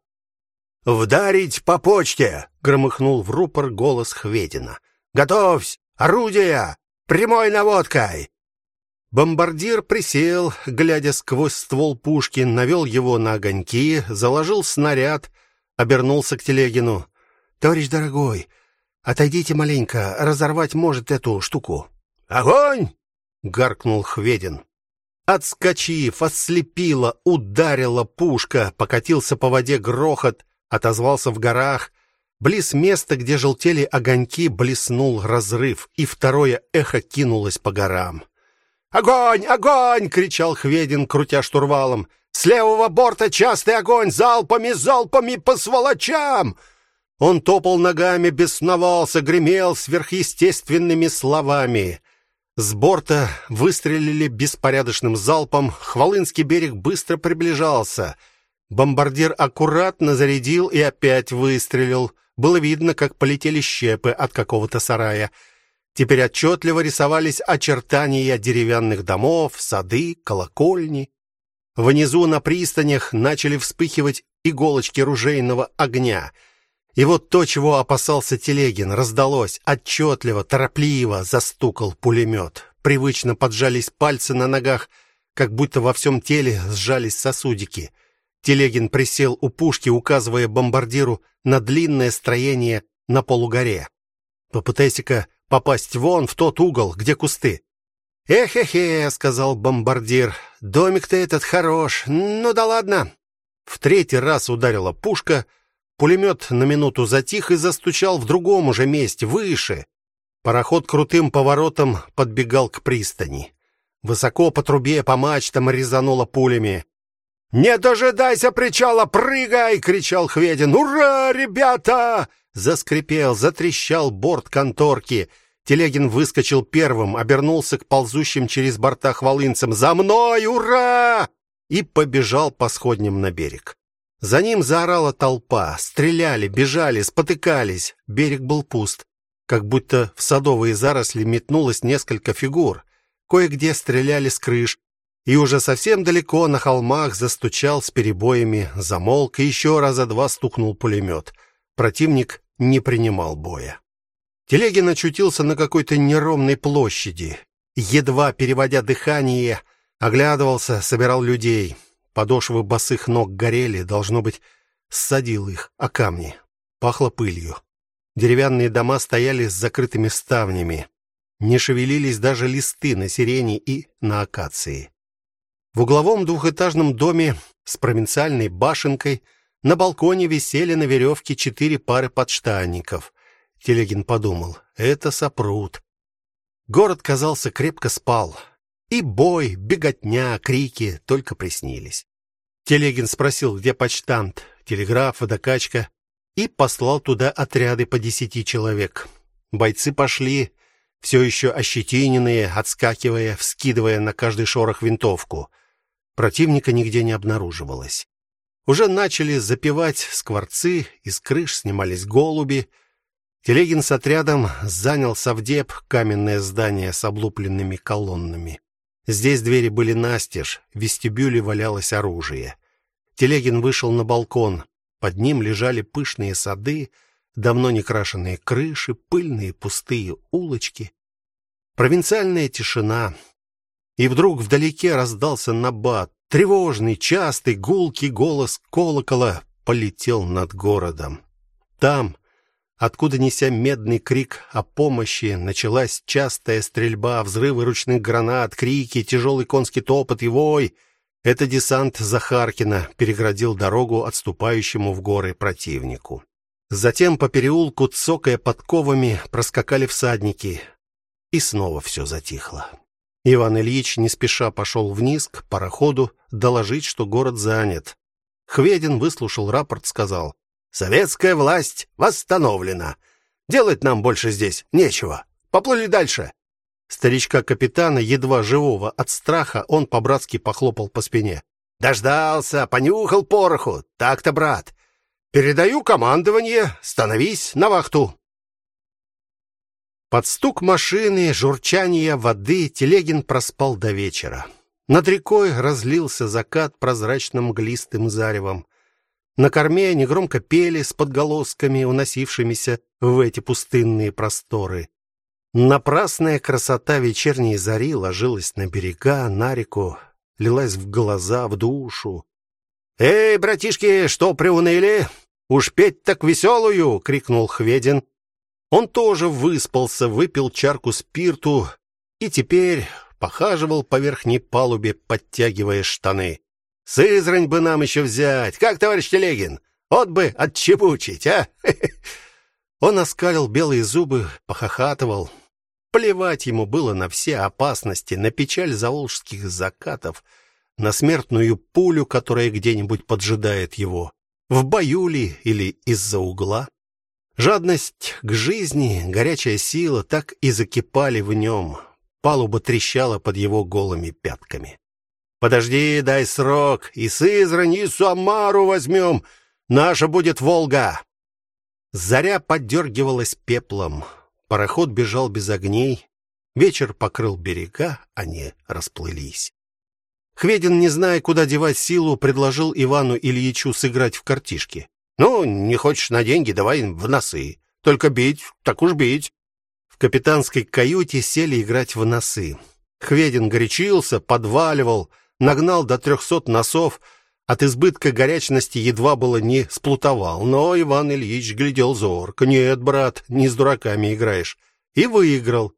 Вдарить по почте, громыхнул в рупор голос Хведина. Готовься! Орудия! Прямой наводкой!» Бомбардир присел, глядя сквозь ствол пушки, навел его на огоньки, заложил снаряд, обернулся к Телегину. «Товарищ дорогой, отойдите маленько, разорвать может эту штуку». «Огонь!» — гаркнул Хведин. Отскочив, ослепила, ударила пушка, покатился по воде грохот, отозвался в горах. Близ места, где желтели огоньки, блеснул разрыв, и второе эхо кинулось по горам. «Огонь! Огонь!» — кричал Хведин, крутя штурвалом. «С левого борта частый огонь! Залпами, залпами по сволочам!» Он топал ногами, бесновался, гремел сверхъестественными словами. С борта выстрелили беспорядочным залпом. Хвалынский берег быстро приближался. Бомбардир аккуратно зарядил и опять выстрелил. Было видно, как полетели щепы от какого-то сарая. Теперь отчетливо рисовались очертания деревянных домов, сады, колокольни. Внизу на пристанях начали вспыхивать иголочки ружейного огня. И вот то, чего опасался Телегин, раздалось отчетливо, торопливо застукал пулемет. Привычно поджались пальцы на ногах, как будто во всем теле сжались сосудики. Телегин присел у пушки, указывая бомбардиру на длинное строение на полугоре. Попытайся-ка попасть вон в тот угол, где кусты. Эхе-хе, сказал бомбардир. Домик-то этот хорош. Ну да ладно. В третий раз ударила пушка. Пулемет на минуту затих и застучал в другом уже месте, выше. Пароход крутым поворотом подбегал к пристани. Высоко по трубе, по мачтам резануло пулями. «Не дожидайся причала, прыгай!» — кричал Хведин. «Ура, ребята!» Заскрипел, затрещал борт конторки. Телегин выскочил первым, обернулся к ползущим через борта хвалынцам. «За мной! Ура!» И побежал по сходням на берег. За ним заорала толпа. Стреляли, бежали, спотыкались. Берег был пуст. Как будто в садовые заросли метнулось несколько фигур. Кое-где стреляли с крыш, и уже совсем далеко на холмах застучал с перебоями, замолк и еще раза два стукнул пулемет. Противник не принимал боя. Телегин очутился на какой-то неровной площади. Едва переводя дыхание, оглядывался, собирал людей. Подошвы босых ног горели, должно быть, ссадил их о камни. Пахло пылью. Деревянные дома стояли с закрытыми ставнями. Не шевелились даже листы на сирени и на акации. В угловом двухэтажном доме с провинциальной башенкой на балконе висели на веревке четыре пары подштанников. Телегин подумал: это сопрут. Город, казался, крепко спал. И бой, беготня, крики только приснились. Телегин спросил, где почтамт, телеграф, водокачка, и послал туда отряды по десяти человек. Бойцы пошли, все еще ощетиненные, отскакивая, вскидывая на каждый шорох винтовку. Противника нигде не обнаруживалось. Уже начали запевать скворцы, из крыш снимались голуби. Телегин с отрядом занял совдеп, каменное здание с облупленными колоннами. Здесь двери были настежь, в вестибюле валялось оружие. Телегин вышел на балкон. Под ним лежали пышные сады, давно не крашеные крыши, пыльные пустые улочки. Провинциальная тишина, и вдруг вдалеке раздался набат. Тревожный, частый, гулкий голос колокола полетел над городом. Там, откуда неся медный крик о помощи, началась частая стрельба, взрывы ручных гранат, крики, тяжелый конский топот и вой. Это десант Захаркина переградил дорогу отступающему в горы противнику. Затем по переулку, цокая подковами, проскакали всадники, и снова все затихло. Иван Ильич не спеша пошел вниз к пароходу доложить, что город занят. Хведин выслушал рапорт, сказал: "Советская власть восстановлена. Делать нам больше здесь нечего. Поплыли дальше". Старичка капитана, едва живого от страха, он по-братски похлопал по спине. Дождался, понюхал пороху. Так-то, брат. Передаю командование, становись на вахту. Под стук машины, журчание воды Телегин проспал до вечера. Над рекой разлился закат прозрачным глистым заревом. На корме негромко пели с подголосками, уносившимися в эти пустынные просторы. Напрасная красота вечерней зари ложилась на берега, на реку, лилась в глаза, в душу. Эй, братишки, что приуныли? Уж петь так веселую!» — крикнул Хведин. Он тоже выспался, выпил чарку спирту и теперь похаживал по верхней палубе, подтягивая штаны. Сызрань бы нам еще взять. Как, товарищ Телегин? Вот бы отчебучить, а? *laughs* Он оскалил белые зубы, похохатывал. Плевать ему было на все опасности, на печаль заволжских закатов, на смертную пулю, которая где-нибудь поджидает его, в бою ли или из-за угла. Жадность к жизни, горячая сила так и закипали в нем. Палуба трещала под его голыми пятками. Подожди, дай срок, и Сызрань, и Самару возьмем. Наша будет Волга. Заря подергивалась пеплом. Пароход бежал без огней. Вечер покрыл берега, они расплылись. Хведин, не зная, куда девать силу, предложил Ивану Ильичу сыграть в картишки. Ну, не хочешь на деньги, давай в носы. Только бить, так уж бить. В капитанской каюте сели играть в носы. Хведин горячился, подваливал, нагнал до трехсот носов. От избытка горячности едва было не сплутовал, но Иван Ильич глядел зорко. Нет, брат, не с дураками играешь. И выиграл.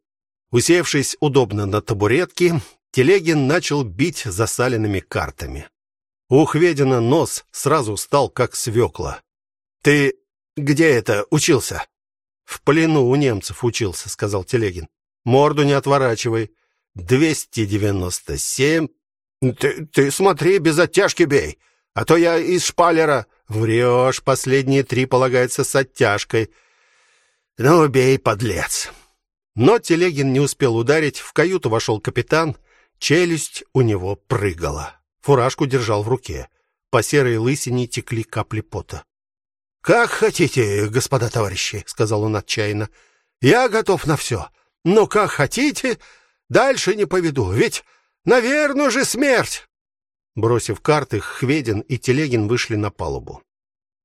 Усевшись удобно на табуретке, Телегин начал бить засаленными картами. У Хведина нос сразу стал как свекла. Ты где это учился? В плену у немцев учился, сказал Телегин. Морду не отворачивай. Двести девяносто семь. Ты ты смотри, без оттяжки бей, а то я из шпалера. Врешь, последние три полагается с оттяжкой. Ну, бей, подлец. Но Телегин не успел ударить, в каюту вошел капитан, челюсть у него прыгала. Фуражку держал в руке. По серой лысине текли капли пота. Как хотите, господа товарищи, сказал он отчаянно. Я готов на все. Но как хотите, дальше не поведу, ведь, наверное же смерть. Бросив карты, Хведин и Телегин вышли на палубу.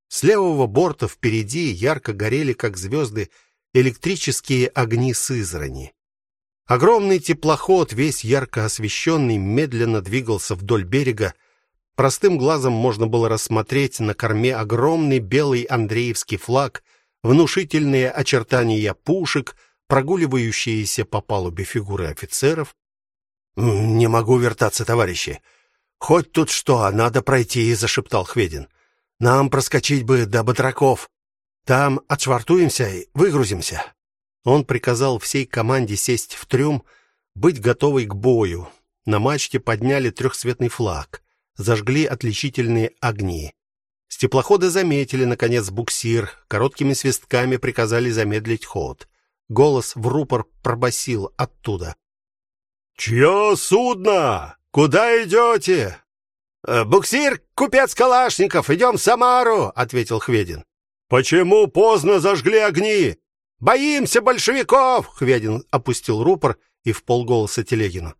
С левого борта впереди ярко горели, как звезды, электрические огни Сызрани. Огромный теплоход, весь ярко освещенный, медленно двигался вдоль берега, Простым глазом можно было рассмотреть на корме огромный белый Андреевский флаг, внушительные очертания пушек, прогуливающиеся по палубе фигуры офицеров. Не могу вертаться, товарищи. Хоть тут что, а надо пройти, зашептал Хведин. Нам проскочить бы до Батраков. Там отшвартуемся и выгрузимся. Он приказал всей команде сесть в трюм, быть готовой к бою. На мачте подняли трехцветный флаг зажгли отличительные огни. С теплохода заметили наконец буксир, короткими свистками приказали замедлить ход. Голос в рупор пробасил оттуда: "Чье судно? Куда идете?» «Э, "Буксир, купец Калашников, идем в Самару", ответил Хведин. "Почему поздно зажгли огни? Боимся большевиков", Хведин опустил рупор и в полголоса Телегину: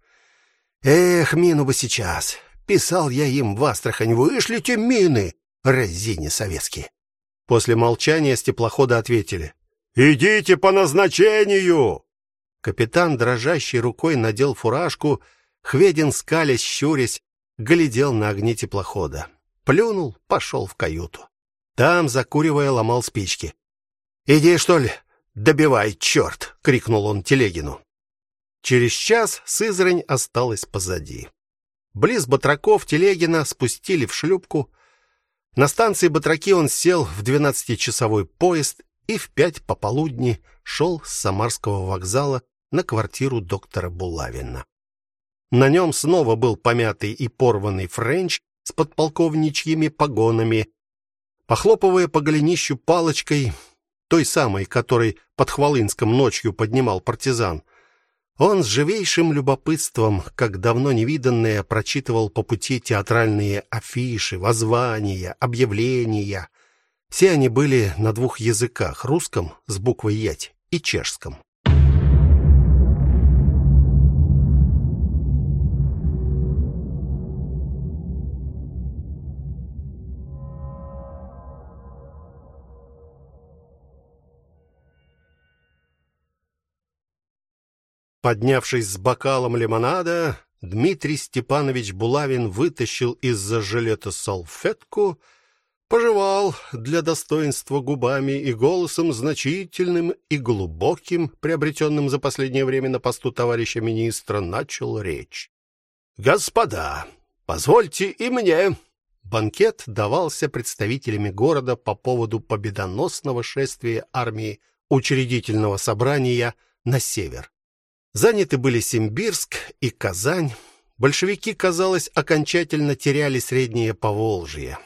"Эх, мину бы сейчас. Писал я им в Астрахань: "Вышлите мины, разине советские". После молчания с теплохода ответили: "Идите по назначению". Капитан дрожащей рукой надел фуражку, Хведин скалясь, щурясь, глядел на огни теплохода. Плюнул, пошел в каюту. Там, закуривая, ломал спички. Иди, что ли, добивай, черт!» — крикнул он Телегину. Через час Сызрань осталась позади. Близ Батраков Телегина спустили в шлюпку. На станции Батраки он сел в двенадцатичасовой поезд и в пять пополудни шел с Самарского вокзала на квартиру доктора Булавина. На нем снова был помятый и порванный френч с подполковничьими погонами. Похлопывая по голенищу палочкой, той самой, которой под Хвалынском ночью поднимал партизан, он с живейшим любопытством, как давно невиданное, прочитывал по пути театральные афиши, воззвания, объявления. Все они были на двух языках: русском с буквой ять и чешском. Поднявшись с бокалом лимонада, Дмитрий Степанович Булавин вытащил из-за жилета салфетку, пожевал для достоинства губами и голосом значительным и глубоким, приобретенным за последнее время на посту товарища министра, начал речь. Господа, позвольте и мне. Банкет давался представителями города по поводу победоносного шествия армии учредительного собрания на север. Заняты были Симбирск и Казань. Большевики, казалось, окончательно теряли среднее Поволжье.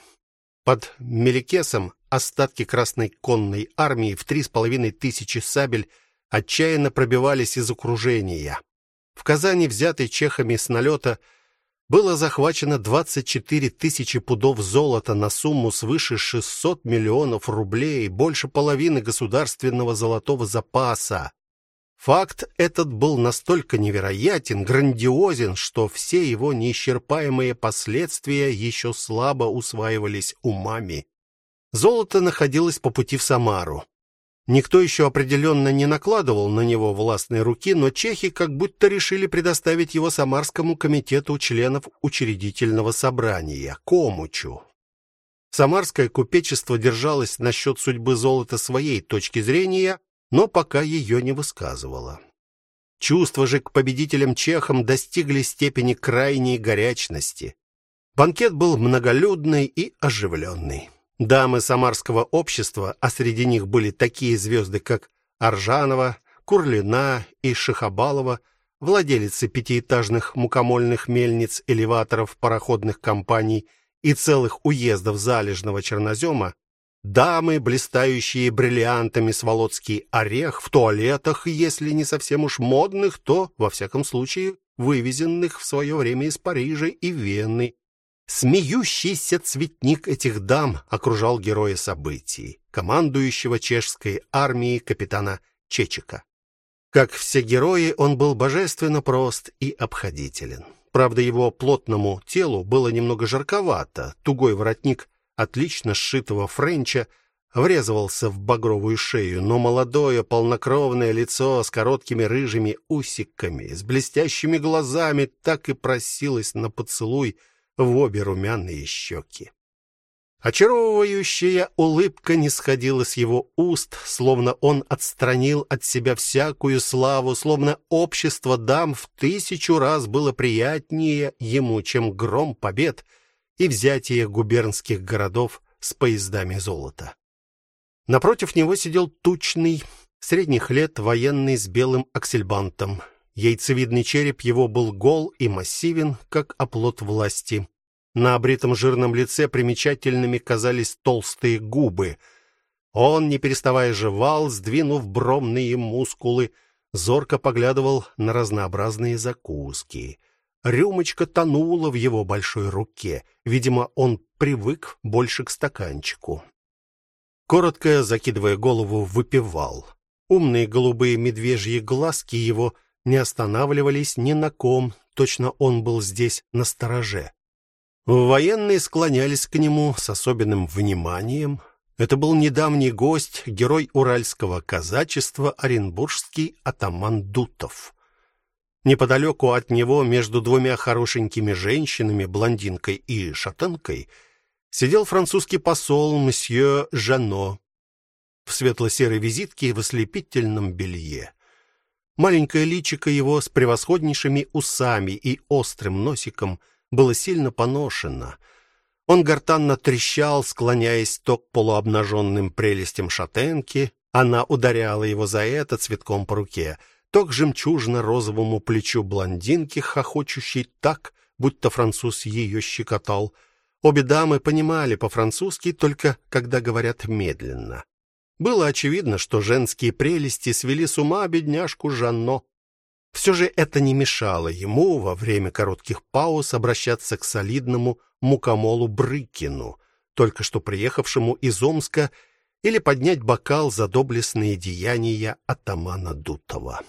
Под Меликесом остатки Красной конной армии в три с половиной тысячи сабель отчаянно пробивались из окружения. В Казани, взятой чехами с налета, было захвачено 24 тысячи пудов золота на сумму свыше 600 миллионов рублей, больше половины государственного золотого запаса. Факт этот был настолько невероятен, грандиозен, что все его неисчерпаемые последствия еще слабо усваивались умами. Золото находилось по пути в Самару. Никто еще определенно не накладывал на него властной руки, но чехи как будто решили предоставить его Самарскому комитету членов учредительного собрания Комучу. Самарское купечество держалось насчет судьбы золота своей точки зрения, но пока ее не высказывала. Чувства же к победителям чехам достигли степени крайней горячности. Банкет был многолюдный и оживленный. Дамы самарского общества, а среди них были такие звезды, как Аржанова, Курлина и Шахабалова, владелицы пятиэтажных мукомольных мельниц, элеваторов, пароходных компаний и целых уездов залежного чернозема, Дамы, блистающие бриллиантами с орех в туалетах, если не совсем уж модных, то во всяком случае вывезенных в свое время из Парижа и Вены. Смеющийся цветник этих дам окружал героя событий, командующего чешской армией капитана Чечика. Как все герои, он был божественно прост и обходителен. Правда, его плотному телу было немного жарковато. Тугой воротник отлично сшитого френча врезывался в багровую шею, но молодое полнокровное лицо с короткими рыжими усиками, с блестящими глазами так и просилось на поцелуй в обе румяные щеки. Очаровывающая улыбка не сходила с его уст, словно он отстранил от себя всякую славу, словно общество дам в тысячу раз было приятнее ему, чем гром побед — и взятие губернских городов с поездами золота. Напротив него сидел тучный, средних лет военный с белым аксельбантом. Яйцевидный череп его был гол и массивен, как оплот власти. На обритом жирном лице примечательными казались толстые губы. Он, не переставая жевал, сдвинув бромные мускулы, зорко поглядывал на разнообразные закуски. Рюмочка тонула в его большой руке. Видимо, он привык больше к стаканчику. Коротко закидывая голову, выпивал. Умные голубые медвежьи глазки его не останавливались ни на ком, точно он был здесь на стороже. Военные склонялись к нему с особенным вниманием. Это был недавний гость, герой уральского казачества, оренбургский атаман Дутов. Неподалеку от него, между двумя хорошенькими женщинами, блондинкой и шатенкой, сидел французский посол мсье Жано. в светло-серой визитке и в ослепительном белье. Маленькое личико его с превосходнейшими усами и острым носиком было сильно поношено. Он гортанно трещал, склоняясь то к полуобнаженным прелестям шатенки, она ударяла его за это цветком по руке, то к жемчужно-розовому плечу блондинки, хохочущей так, будто француз ее щекотал. Обе дамы понимали по-французски только когда говорят медленно. Было очевидно, что женские прелести свели с ума бедняжку Жанно. Все же это не мешало ему во время коротких пауз обращаться к солидному мукомолу Брыкину, только что приехавшему из Омска, или поднять бокал за доблестные деяния атамана Дутова.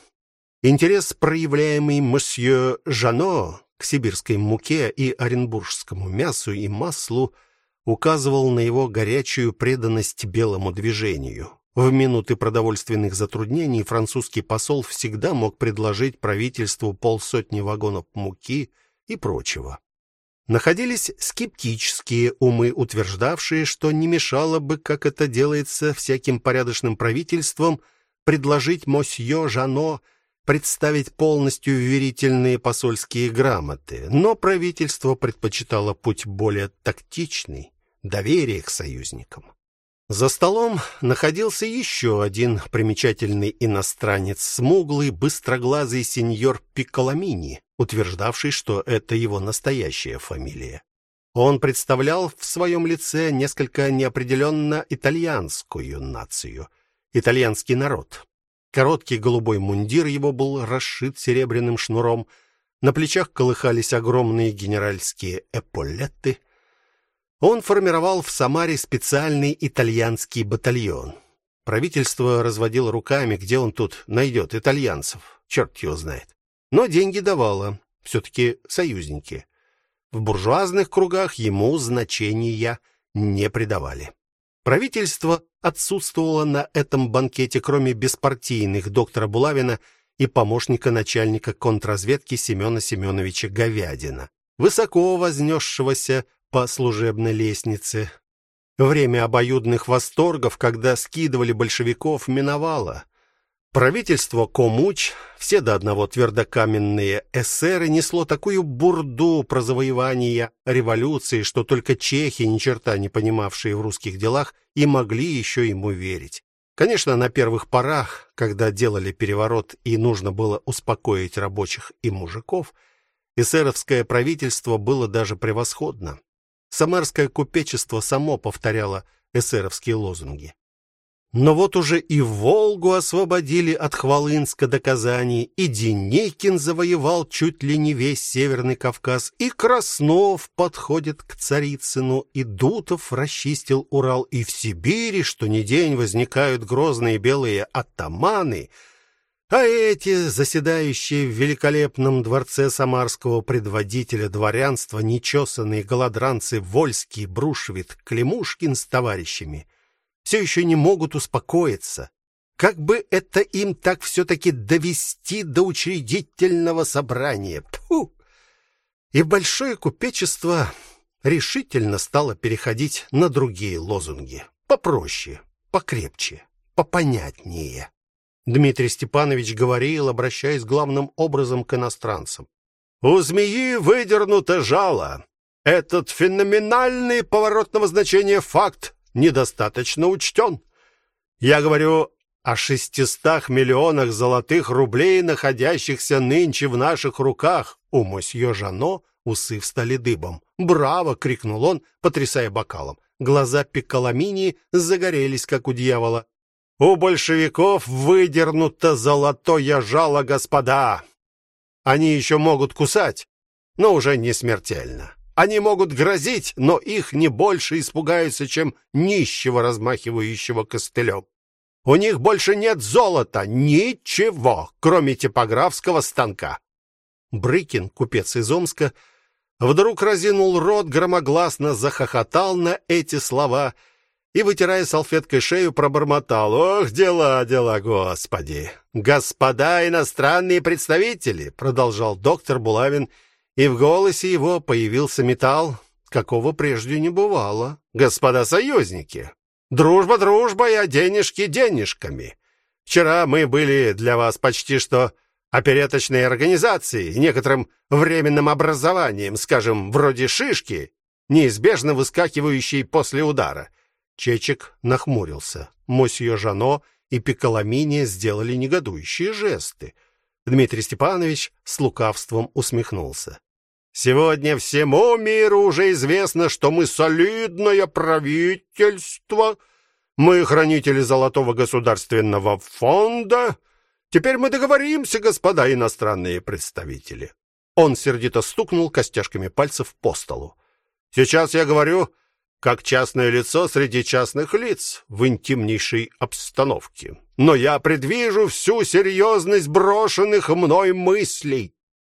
Интерес, проявляемый месье Жано к сибирской муке и оренбургскому мясу и маслу, указывал на его горячую преданность белому движению. В минуты продовольственных затруднений французский посол всегда мог предложить правительству полсотни вагонов муки и прочего. Находились скептические умы, утверждавшие, что не мешало бы, как это делается всяким порядочным правительством, предложить мосье Жано представить полностью верительные посольские грамоты, но правительство предпочитало путь более тактичный доверие к союзникам. За столом находился еще один примечательный иностранец, смуглый, быстроглазый сеньор Пикколамини, утверждавший, что это его настоящая фамилия. Он представлял в своем лице несколько неопределенно итальянскую нацию, итальянский народ. Короткий голубой мундир его был расшит серебряным шнуром, на плечах колыхались огромные генеральские эполеты. Он формировал в Самаре специальный итальянский батальон. Правительство разводило руками, где он тут найдет итальянцев, черт его знает. Но деньги давало, все таки союзники. В буржуазных кругах ему значения не придавали. Правительство отсутствовало на этом банкете, кроме беспартийных доктора Булавина и помощника начальника контрразведки Семена Семеновича Говядина, высоко вознесшегося по служебной лестнице. Время обоюдных восторгов, когда скидывали большевиков, миновало. Правительство Комуч, все до одного твердокаменные эсеры, несло такую бурду про завоевание революции, что только чехи, ни черта не понимавшие в русских делах, и могли еще ему верить. Конечно, на первых порах, когда делали переворот и нужно было успокоить рабочих и мужиков, эсеровское правительство было даже превосходно. Самарское купечество само повторяло эсеровские лозунги. Но вот уже и Волгу освободили от Хвалынска до Казани, и Денекин завоевал чуть ли не весь Северный Кавказ, и Краснов подходит к Царицыну, и Дутов расчистил Урал, и в Сибири, что ни день возникают грозные белые атаманы, а эти, заседающие в великолепном дворце самарского предводителя дворянства, нечесанные голодранцы Вольский, Брушвит, Климушкин с товарищами — все еще не могут успокоиться. Как бы это им так все таки довести до учредительного собрания? Тьфу! И большое купечество решительно стало переходить на другие лозунги, попроще, покрепче, попонятнее. Дмитрий Степанович говорил, обращаясь главным образом к иностранцам: "У змеи выдернуто жало. Этот феноменальный поворотного значения факт недостаточно учтен. Я говорю о шестистах миллионах золотых рублей, находящихся нынче в наших руках. У мосье Жано усы встали дыбом. "Браво!" крикнул он, потрясая бокалом. Глаза Пикколамини загорелись как у дьявола. У большевиков выдернуто золотое жало, господа. Они еще могут кусать, но уже не смертельно. Они могут грозить, но их не больше испугаются, чем нищего, размахивающего костылем. У них больше нет золота, ничего, кроме типографского станка. Брыкин, купец из Омска, вдруг разинул рот, громогласно захохотал на эти слова и вытирая салфеткой шею, пробормотал: "Ох, дела, дела, господи! Господа иностранные представители", продолжал доктор Булавин и в голосе его появился металл, какого прежде не бывало. Господа союзники, Дружба дружбой, а денежки денежками. Вчера мы были для вас почти что опереточной организацией, некоторым временным образованием, скажем, вроде шишки, неизбежно выскакивающей после удара. Чечек нахмурился. Мосье Жано и Пиколамини сделали негодующие жесты. Дмитрий Степанович с лукавством усмехнулся. Сегодня всему миру уже известно, что мы солидное правительство, мы хранители золотого государственного фонда. Теперь мы договоримся, господа иностранные представители. Он сердито стукнул костяшками пальцев по столу. Сейчас я говорю как частное лицо среди частных лиц в интимнейшей обстановке. Но я предвижу всю серьезность брошенных мной мыслей.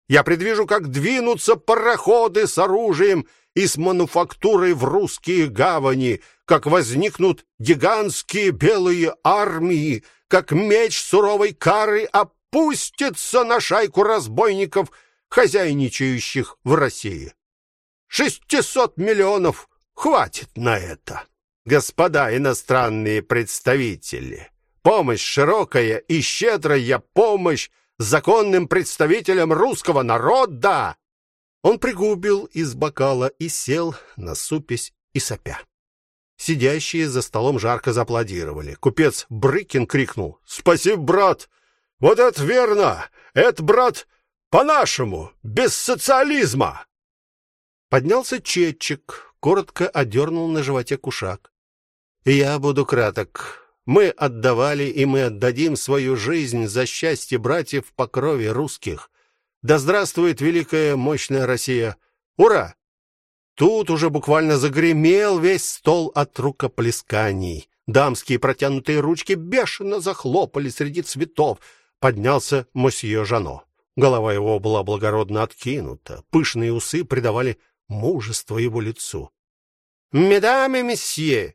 Я предвижу, как двинутся пароходы с оружием и с мануфактурой в русские гавани, как возникнут гигантские белые армии, как меч суровой кары опустится на шайку разбойников, хозяйничающих в России. Шестисот миллионов хватит на это. Господа иностранные представители, помощь широкая и щедрая помощь законным представителям русского народа. Он пригубил из бокала и сел на супесь и сопя. Сидящие за столом жарко зааплодировали. Купец Брыкин крикнул: "Спасибо, брат! Вот это верно! Это, брат, по-нашему, без социализма!" Поднялся Четчик, коротко одернул на животе кушак. "Я буду краток. Мы отдавали и мы отдадим свою жизнь за счастье братьев по крови русских. Да здравствует великая мощная Россия! Ура!" Тут уже буквально загремел весь стол от рукоплесканий. Дамские протянутые ручки бешено захлопали среди цветов. Поднялся мосье Жано. Голова его была благородно откинута, пышные усы придавали мужество его лицу. "Месье и месье,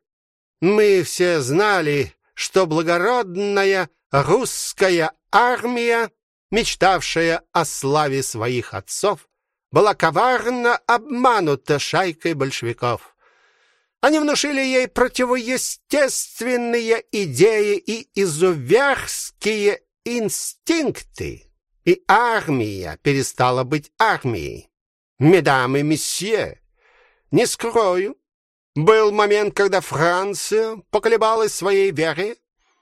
мы все знали, что благородная русская армия, мечтавшая о славе своих отцов, была коварно обманута шайкой большевиков. Они внушили ей противоестественные идеи и изуверские инстинкты, и армия перестала быть армией. Месдамы и месье, не скрою, был момент, когда Франция поколебалась своей вере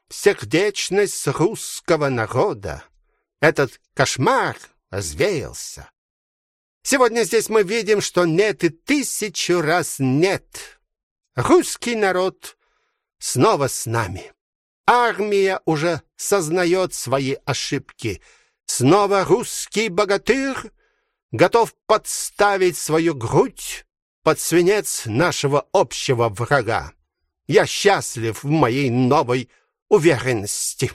в сердечность русского народа. Этот кошмар развеялся. Сегодня здесь мы видим, что нет и тысячу раз нет. Русский народ снова с нами. Армия уже сознает свои ошибки. Снова русский богатырь готов подставить свою грудь под свинец нашего общего врага. Я счастлив в моей новой уверенности.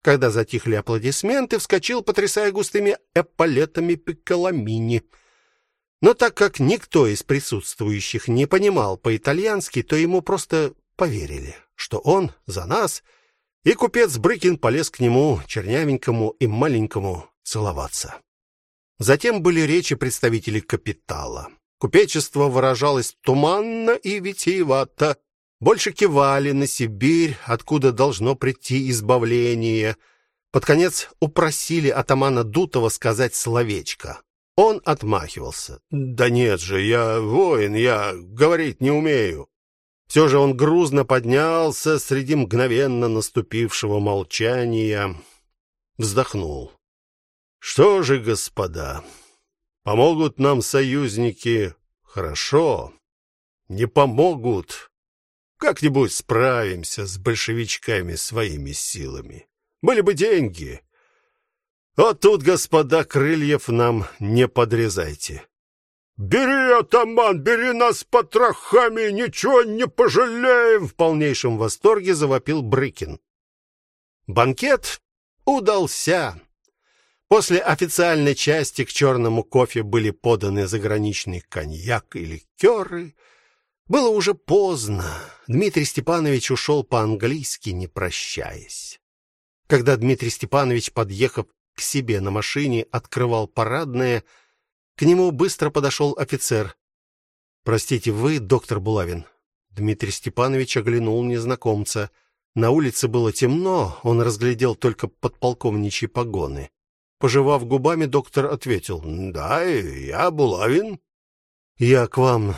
Когда затихли аплодисменты, вскочил, потрясая густыми эполетами Пикколамини. Но так как никто из присутствующих не понимал по-итальянски, то ему просто поверили, что он за нас, и купец Брыкин полез к нему, чернявенькому и маленькому, целоваться. Затем были речи представителей капитала. Купечество выражалось туманно и витиевато. Больше кивали на Сибирь, откуда должно прийти избавление. Под конец упросили атамана Дутова сказать словечко. Он отмахивался. Да нет же, я воин, я говорить не умею. Все же он грузно поднялся среди мгновенно наступившего молчания, вздохнул. Что же, господа, Помогут нам союзники хорошо, не помогут. Как-нибудь справимся с большевичками своими силами. Были бы деньги. Вот тут, господа, крыльев нам не подрезайте. Бери, атаман, бери нас потрохами, ничего не пожалеем, в полнейшем восторге завопил Брыкин. Банкет удался. После официальной части к черному кофе были поданы заграничный коньяк и ликеры. Было уже поздно. Дмитрий Степанович ушел по-английски, не прощаясь. Когда Дмитрий Степанович, подъехав к себе на машине, открывал парадное, к нему быстро подошел офицер. Простите, вы доктор Булавин? Дмитрий Степанович оглянул незнакомца. На улице было темно, он разглядел только подполковничьи погоны. Пожевав губами, доктор ответил: "Да, я Булавин. Я к вам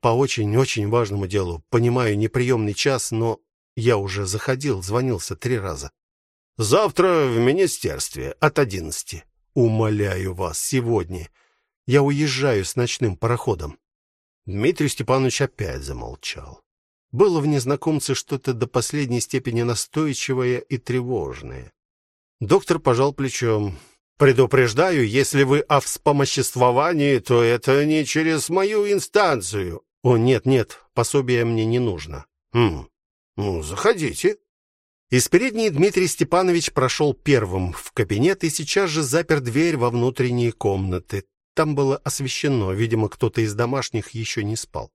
по очень-очень важному делу. Понимаю, неприемный час, но я уже заходил, звонился три раза. Завтра в министерстве от одиннадцати. Умоляю вас, сегодня. Я уезжаю с ночным пароходом. Дмитрий Степанович опять замолчал. Было в незнакомце что-то до последней степени настойчивое и тревожное. Доктор пожал плечом. Предупреждаю, если вы о вспомоществовании, то это не через мою инстанцию. О, нет, нет, пособие мне не нужно. Хм. Ну, заходите. Из передней Дмитрий Степанович прошел первым в кабинет и сейчас же запер дверь во внутренние комнаты. Там было освещено, видимо, кто-то из домашних еще не спал.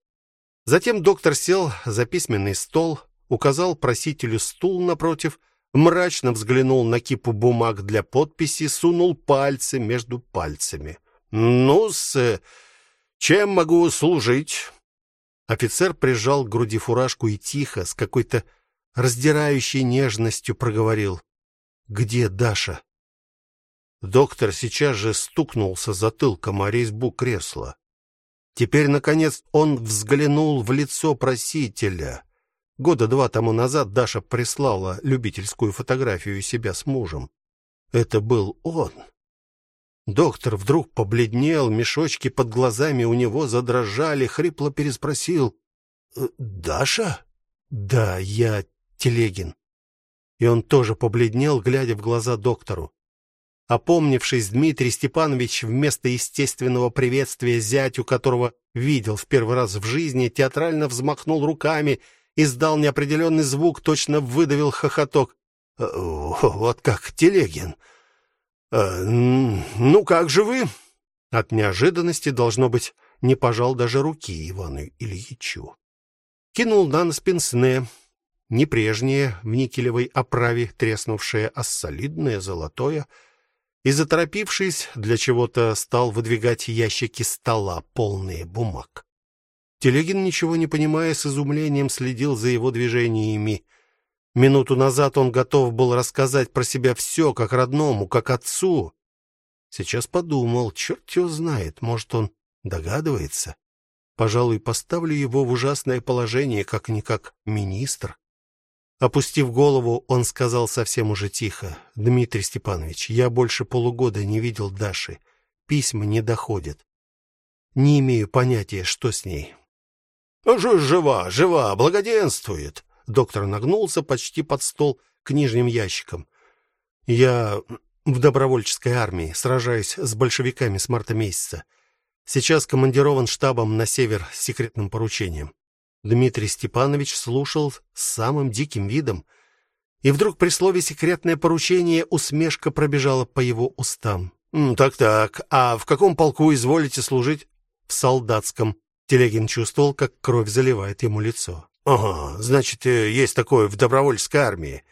Затем доктор сел за письменный стол, указал просителю стул напротив мрачно взглянул на кипу бумаг для подписи, сунул пальцы между пальцами. Ну, с чем могу служить? Офицер прижал к груди фуражку и тихо, с какой-то раздирающей нежностью проговорил: "Где Даша?" Доктор сейчас же стукнулся затылком о резьбу кресла. Теперь наконец он взглянул в лицо просителя. Года два тому назад Даша прислала любительскую фотографию себя с мужем. Это был он. Доктор вдруг побледнел, мешочки под глазами у него задрожали, хрипло переспросил: «Э, "Даша?" "Да, я Телегин". И он тоже побледнел, глядя в глаза доктору. Опомнившись, Дмитрий Степанович вместо естественного приветствия зятю, которого видел в первый раз в жизни, театрально взмахнул руками издал неопределенный звук, точно выдавил хохоток. «Э, вот как Телегин. Э, ну как же вы? От неожиданности должно быть, не пожал даже руки Ивану Ильичу. Кинул на нос пенсне, не прежнее в никелевой оправе треснувшее, а солидное золотое, и заторопившись, для чего-то стал выдвигать ящики стола, полные бумаг. Телегин, ничего не понимая, с изумлением следил за его движениями. Минуту назад он готов был рассказать про себя все, как родному, как отцу. Сейчас подумал, черт его знает, может, он догадывается. Пожалуй, поставлю его в ужасное положение, как никак министр. Опустив голову, он сказал совсем уже тихо: "Дмитрий Степанович, я больше полугода не видел Даши. Письма не доходят. Не имею понятия, что с ней. Жива, жива, благоденствует. Доктор нагнулся почти под стол к нижним ящикам. Я в добровольческой армии, сражаюсь с большевиками с марта месяца. Сейчас командирован штабом на север с секретным поручением. Дмитрий Степанович слушал с самым диким видом, и вдруг при слове секретное поручение усмешка пробежала по его устам. Так-так. А в каком полку изволите служить? В солдатском. Телегин чувствовал, как кровь заливает ему лицо. Ага, значит, э, есть такое в добровольческой армии.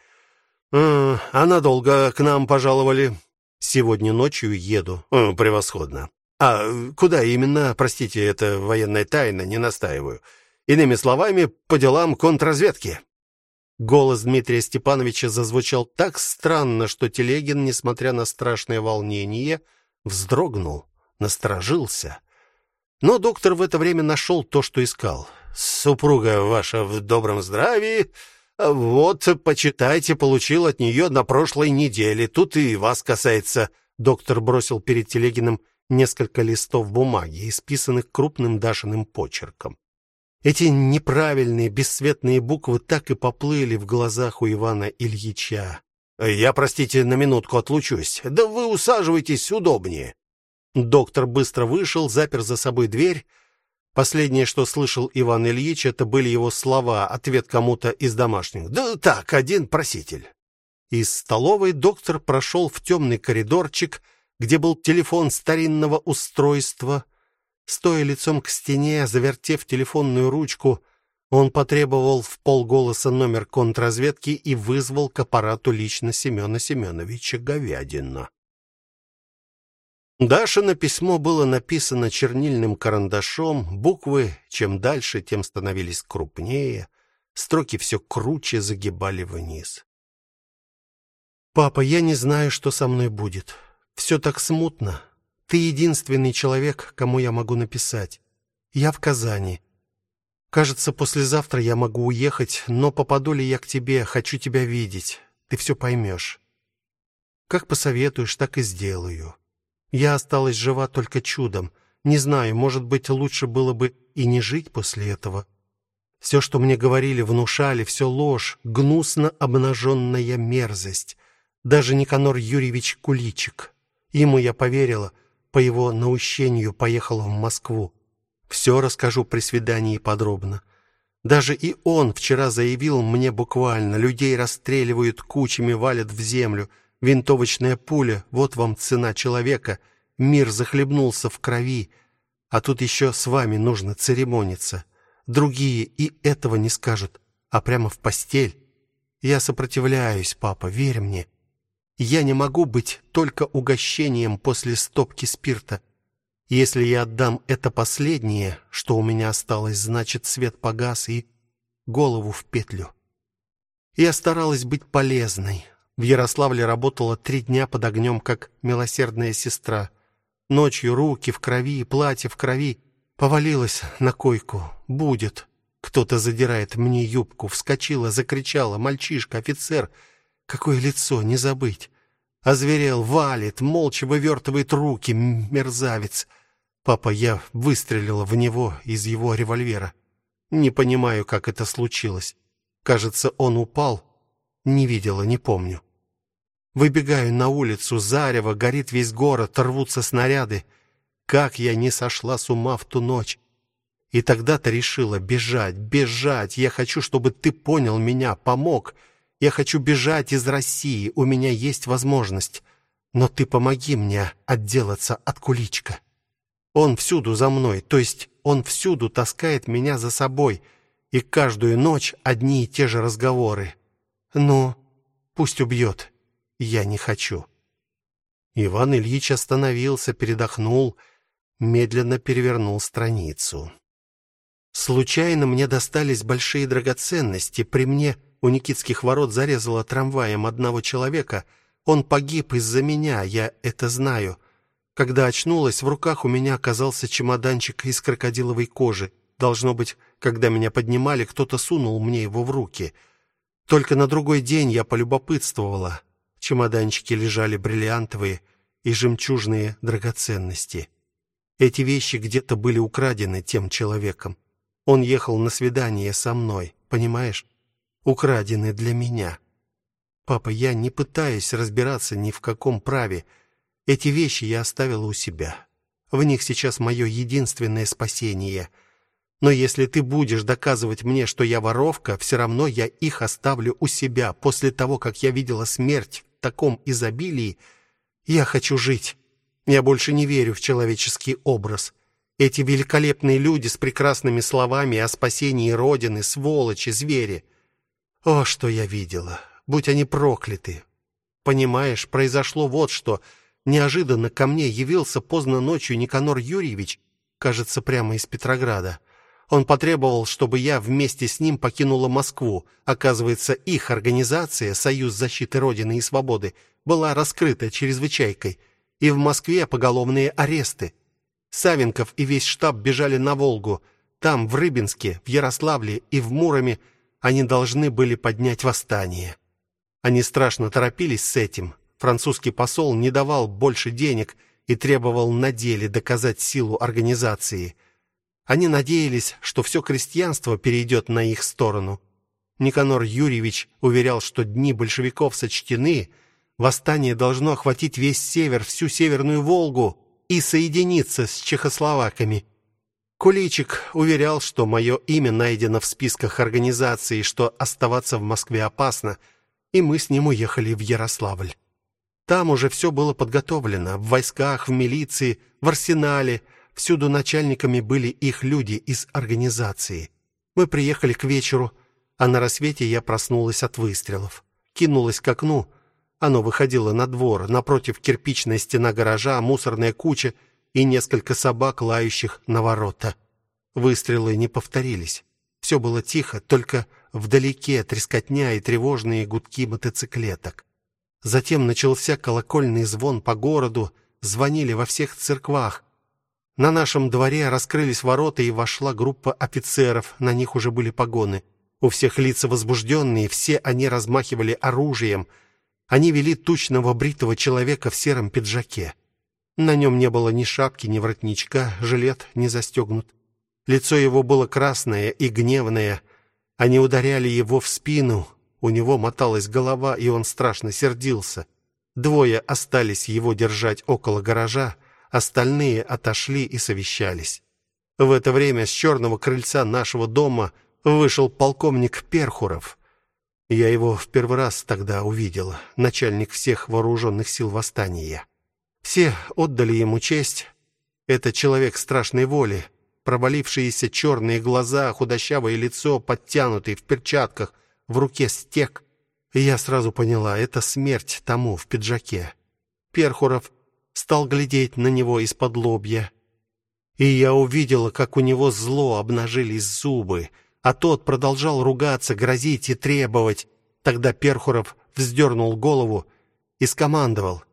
А, а надолго к нам пожаловали? Сегодня ночью еду. О, превосходно. А куда именно? Простите, это военная тайна, не настаиваю. Иными словами, по делам контрразведки. Голос Дмитрия Степановича зазвучал так странно, что Телегин, несмотря на страшное волнение, вздрогнул, насторожился. Но доктор в это время нашел то, что искал. Супруга ваша в добром здравии. Вот, почитайте, получил от нее на прошлой неделе. Тут и вас касается. Доктор бросил перед Телегиным несколько листов бумаги, исписанных крупным Дашиным почерком. Эти неправильные, бесцветные буквы так и поплыли в глазах у Ивана Ильича. Я, простите, на минутку отлучусь. Да вы усаживайтесь удобнее. Доктор быстро вышел, запер за собой дверь. Последнее, что слышал Иван Ильич, это были его слова, ответ кому-то из домашних. Да так, один проситель. Из столовой доктор прошел в темный коридорчик, где был телефон старинного устройства. Стоя лицом к стене, завертев телефонную ручку, он потребовал в полголоса номер контрразведки и вызвал к аппарату лично Семена Семеновича Говядина. Даша на письмо было написано чернильным карандашом, буквы чем дальше, тем становились крупнее, строки все круче загибали вниз. Папа, я не знаю, что со мной будет. Все так смутно. Ты единственный человек, кому я могу написать. Я в Казани. Кажется, послезавтра я могу уехать, но попаду ли я к тебе, хочу тебя видеть. Ты все поймешь. Как посоветуешь, так и сделаю. Я осталась жива только чудом. Не знаю, может быть, лучше было бы и не жить после этого. Все, что мне говорили, внушали, все ложь, гнусно обнаженная мерзость. Даже Никанор Юрьевич Куличик. Ему я поверила, по его наущению поехала в Москву. Все расскажу при свидании подробно. Даже и он вчера заявил мне буквально: людей расстреливают кучами, валят в землю. Винтовочная пуля вот вам цена человека. Мир захлебнулся в крови, а тут еще с вами нужно церемониться. Другие и этого не скажут, а прямо в постель. Я сопротивляюсь, папа, верь мне. Я не могу быть только угощением после стопки спирта. Если я отдам это последнее, что у меня осталось, значит, свет погас и голову в петлю. Я старалась быть полезной, в Ярославле работала три дня под огнем, как милосердная сестра. Ночью руки в крови, платье в крови, повалилась на койку. Будет. Кто-то задирает мне юбку, вскочила, закричала: "Мальчишка, офицер!" Какое лицо, не забыть. Озверел, валит, молча вывертывает руки, мерзавец. Папа, я выстрелила в него из его револьвера. Не понимаю, как это случилось. Кажется, он упал. Не видела, не помню. Выбегаю на улицу, зарево, горит весь город, рвутся снаряды. Как я не сошла с ума в ту ночь. И тогда-то решила бежать, бежать. Я хочу, чтобы ты понял меня, помог. Я хочу бежать из России. У меня есть возможность. Но ты помоги мне отделаться от куличка. Он всюду за мной, то есть он всюду таскает меня за собой, и каждую ночь одни и те же разговоры. Ну, пусть убьет. Я не хочу. Иван Ильич остановился, передохнул, медленно перевернул страницу. Случайно мне достались большие драгоценности. При мне у Никитских ворот зарезало трамваем одного человека. Он погиб из-за меня, я это знаю. Когда очнулась, в руках у меня оказался чемоданчик из крокодиловой кожи. Должно быть, когда меня поднимали, кто-то сунул мне его в руки. Только на другой день я полюбопытствовала чемоданчике лежали бриллиантовые и жемчужные драгоценности. Эти вещи где-то были украдены тем человеком. Он ехал на свидание со мной, понимаешь? Украдены для меня. Папа, я не пытаюсь разбираться ни в каком праве. Эти вещи я оставила у себя. В них сейчас мое единственное спасение. Но если ты будешь доказывать мне, что я воровка, все равно я их оставлю у себя после того, как я видела смерть таком изобилии, я хочу жить. Я больше не верю в человеческий образ. Эти великолепные люди с прекрасными словами о спасении родины, сволочи, звери. О, что я видела. Будь они прокляты. Понимаешь, произошло вот что. Неожиданно ко мне явился поздно ночью Никанор Юрьевич, кажется, прямо из Петрограда. Он потребовал, чтобы я вместе с ним покинула Москву. Оказывается, их организация Союз защиты Родины и Свободы была раскрыта чрезвычайкой, и в Москве поголовные аресты. Савенков и весь штаб бежали на Волгу. Там, в Рыбинске, в Ярославле и в Муроме они должны были поднять восстание. Они страшно торопились с этим. Французский посол не давал больше денег и требовал на деле доказать силу организации – они надеялись, что все крестьянство перейдет на их сторону. Никанор Юрьевич уверял, что дни большевиков сочтены, восстание должно охватить весь север, всю Северную Волгу и соединиться с чехословаками. Куличик уверял, что мое имя найдено в списках организации, что оставаться в Москве опасно, и мы с ним уехали в Ярославль. Там уже все было подготовлено, в войсках, в милиции, в арсенале – Всюду начальниками были их люди из организации. Мы приехали к вечеру, а на рассвете я проснулась от выстрелов. Кинулась к окну, Оно выходило на двор, напротив кирпичная стена гаража, мусорная куча и несколько собак, лающих на ворота. Выстрелы не повторились. Все было тихо, только вдалеке трескотня и тревожные гудки мотоциклеток. Затем начался колокольный звон по городу, звонили во всех церквах. На нашем дворе раскрылись ворота и вошла группа офицеров, на них уже были погоны. У всех лица возбужденные, все они размахивали оружием. Они вели тучного бритого человека в сером пиджаке. На нем не было ни шапки, ни воротничка, жилет не застегнут. Лицо его было красное и гневное. Они ударяли его в спину. У него моталась голова, и он страшно сердился. Двое остались его держать около гаража, остальные отошли и совещались. В это время с черного крыльца нашего дома вышел полковник Перхуров. Я его в первый раз тогда увидел, начальник всех вооруженных сил восстания. Все отдали ему честь. Это человек страшной воли, провалившиеся черные глаза, худощавое лицо, подтянутый в перчатках, в руке стек. И я сразу поняла, это смерть тому в пиджаке. Перхуров стал глядеть на него из-под лобья. И я увидела, как у него зло обнажились зубы, а тот продолжал ругаться, грозить и требовать. Тогда Перхуров вздернул голову и скомандовал,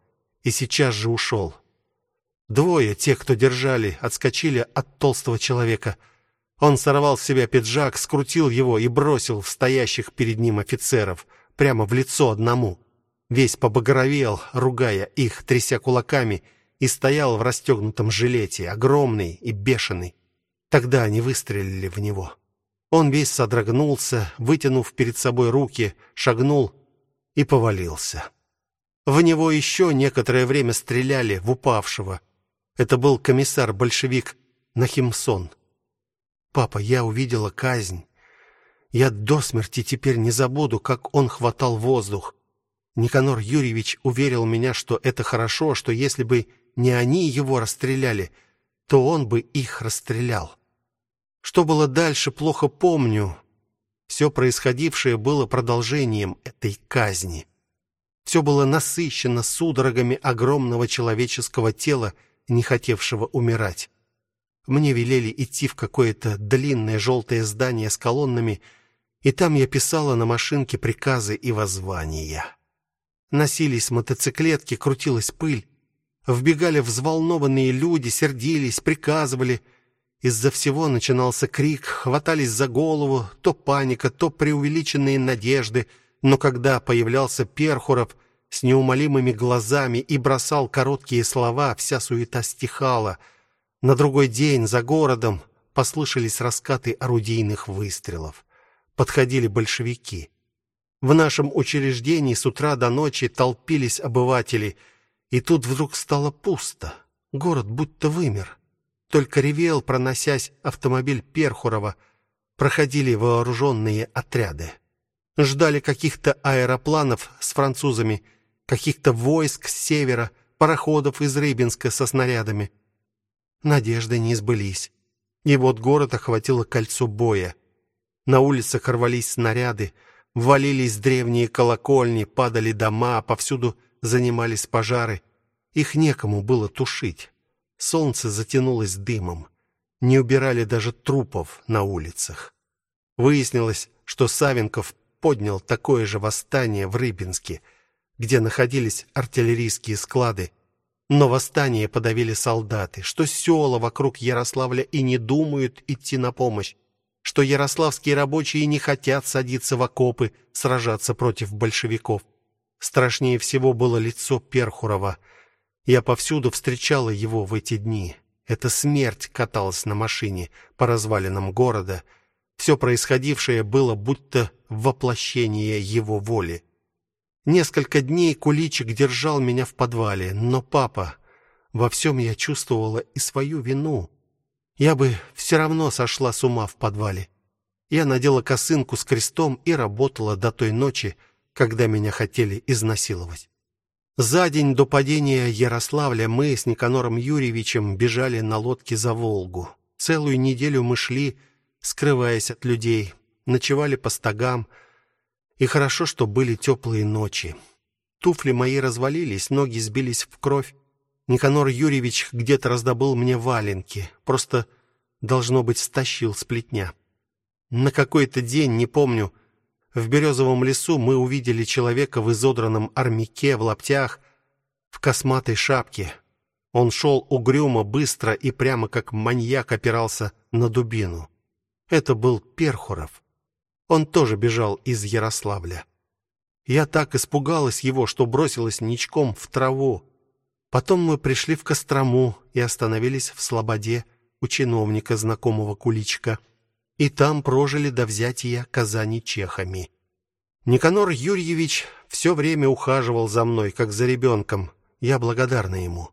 и сейчас же ушел. Двое, тех, кто держали, отскочили от толстого человека. Он сорвал с себя пиджак, скрутил его и бросил в стоящих перед ним офицеров, прямо в лицо одному. Весь побагровел, ругая их, тряся кулаками, и стоял в расстегнутом жилете, огромный и бешеный. Тогда они выстрелили в него. Он весь содрогнулся, вытянув перед собой руки, шагнул и повалился. В него еще некоторое время стреляли в упавшего, это был комиссар-большевик Нахимсон. Папа, я увидела казнь. Я до смерти теперь не забуду, как он хватал воздух. Никанор Юрьевич уверил меня, что это хорошо, что если бы не они его расстреляли, то он бы их расстрелял. Что было дальше, плохо помню. Все происходившее было продолжением этой казни. Все было насыщено судорогами огромного человеческого тела не хотевшего умирать. Мне велели идти в какое-то длинное желтое здание с колоннами, и там я писала на машинке приказы и воззвания. Носились мотоциклетки, крутилась пыль, вбегали взволнованные люди, сердились, приказывали. Из-за всего начинался крик, хватались за голову, то паника, то преувеличенные надежды, но когда появлялся Перхуров, с неумолимыми глазами и бросал короткие слова, вся суета стихала. На другой день за городом послышались раскаты орудийных выстрелов. Подходили большевики. В нашем учреждении с утра до ночи толпились обыватели, и тут вдруг стало пусто. Город будто вымер. Только ревел, проносясь автомобиль Перхурова. Проходили вооруженные отряды. Ждали каких-то аэропланов с французами каких-то войск с севера, пароходов из Рыбинска со снарядами. Надежды не сбылись. И вот город охватило кольцо боя. На улицах рвались снаряды, валились древние колокольни, падали дома, повсюду занимались пожары. Их некому было тушить. Солнце затянулось дымом. Не убирали даже трупов на улицах. Выяснилось, что Савенков поднял такое же восстание в Рыбинске – где находились артиллерийские склады. Но восстание подавили солдаты, что села вокруг Ярославля и не думают идти на помощь, что ярославские рабочие не хотят садиться в окопы, сражаться против большевиков. Страшнее всего было лицо Перхурова. Я повсюду встречала его в эти дни. Эта смерть каталась на машине по развалинам города. Все происходившее было будто воплощение его воли. Несколько дней Куличик держал меня в подвале, но папа, во всем я чувствовала и свою вину. Я бы все равно сошла с ума в подвале. Я надела косынку с крестом и работала до той ночи, когда меня хотели изнасиловать. За день до падения Ярославля мы с Никанором Юрьевичем бежали на лодке за Волгу. Целую неделю мы шли, скрываясь от людей, ночевали по стогам, и хорошо, что были теплые ночи. Туфли мои развалились, ноги сбились в кровь. Никанор Юрьевич где-то раздобыл мне валенки. Просто должно быть стащил с плетня. На какой-то день, не помню, в березовом лесу мы увидели человека в изодранном армяке, в лаптях, в косматой шапке. Он шел угрюмо, быстро и прямо как маньяк опирался на дубину. Это был Перхуров. Он тоже бежал из Ярославля. Я так испугалась его, что бросилась ничком в траву. Потом мы пришли в Кострому и остановились в Слободе у чиновника знакомого Куличка. И там прожили до взятия Казани чехами. Никанор Юрьевич все время ухаживал за мной, как за ребенком. Я благодарна ему.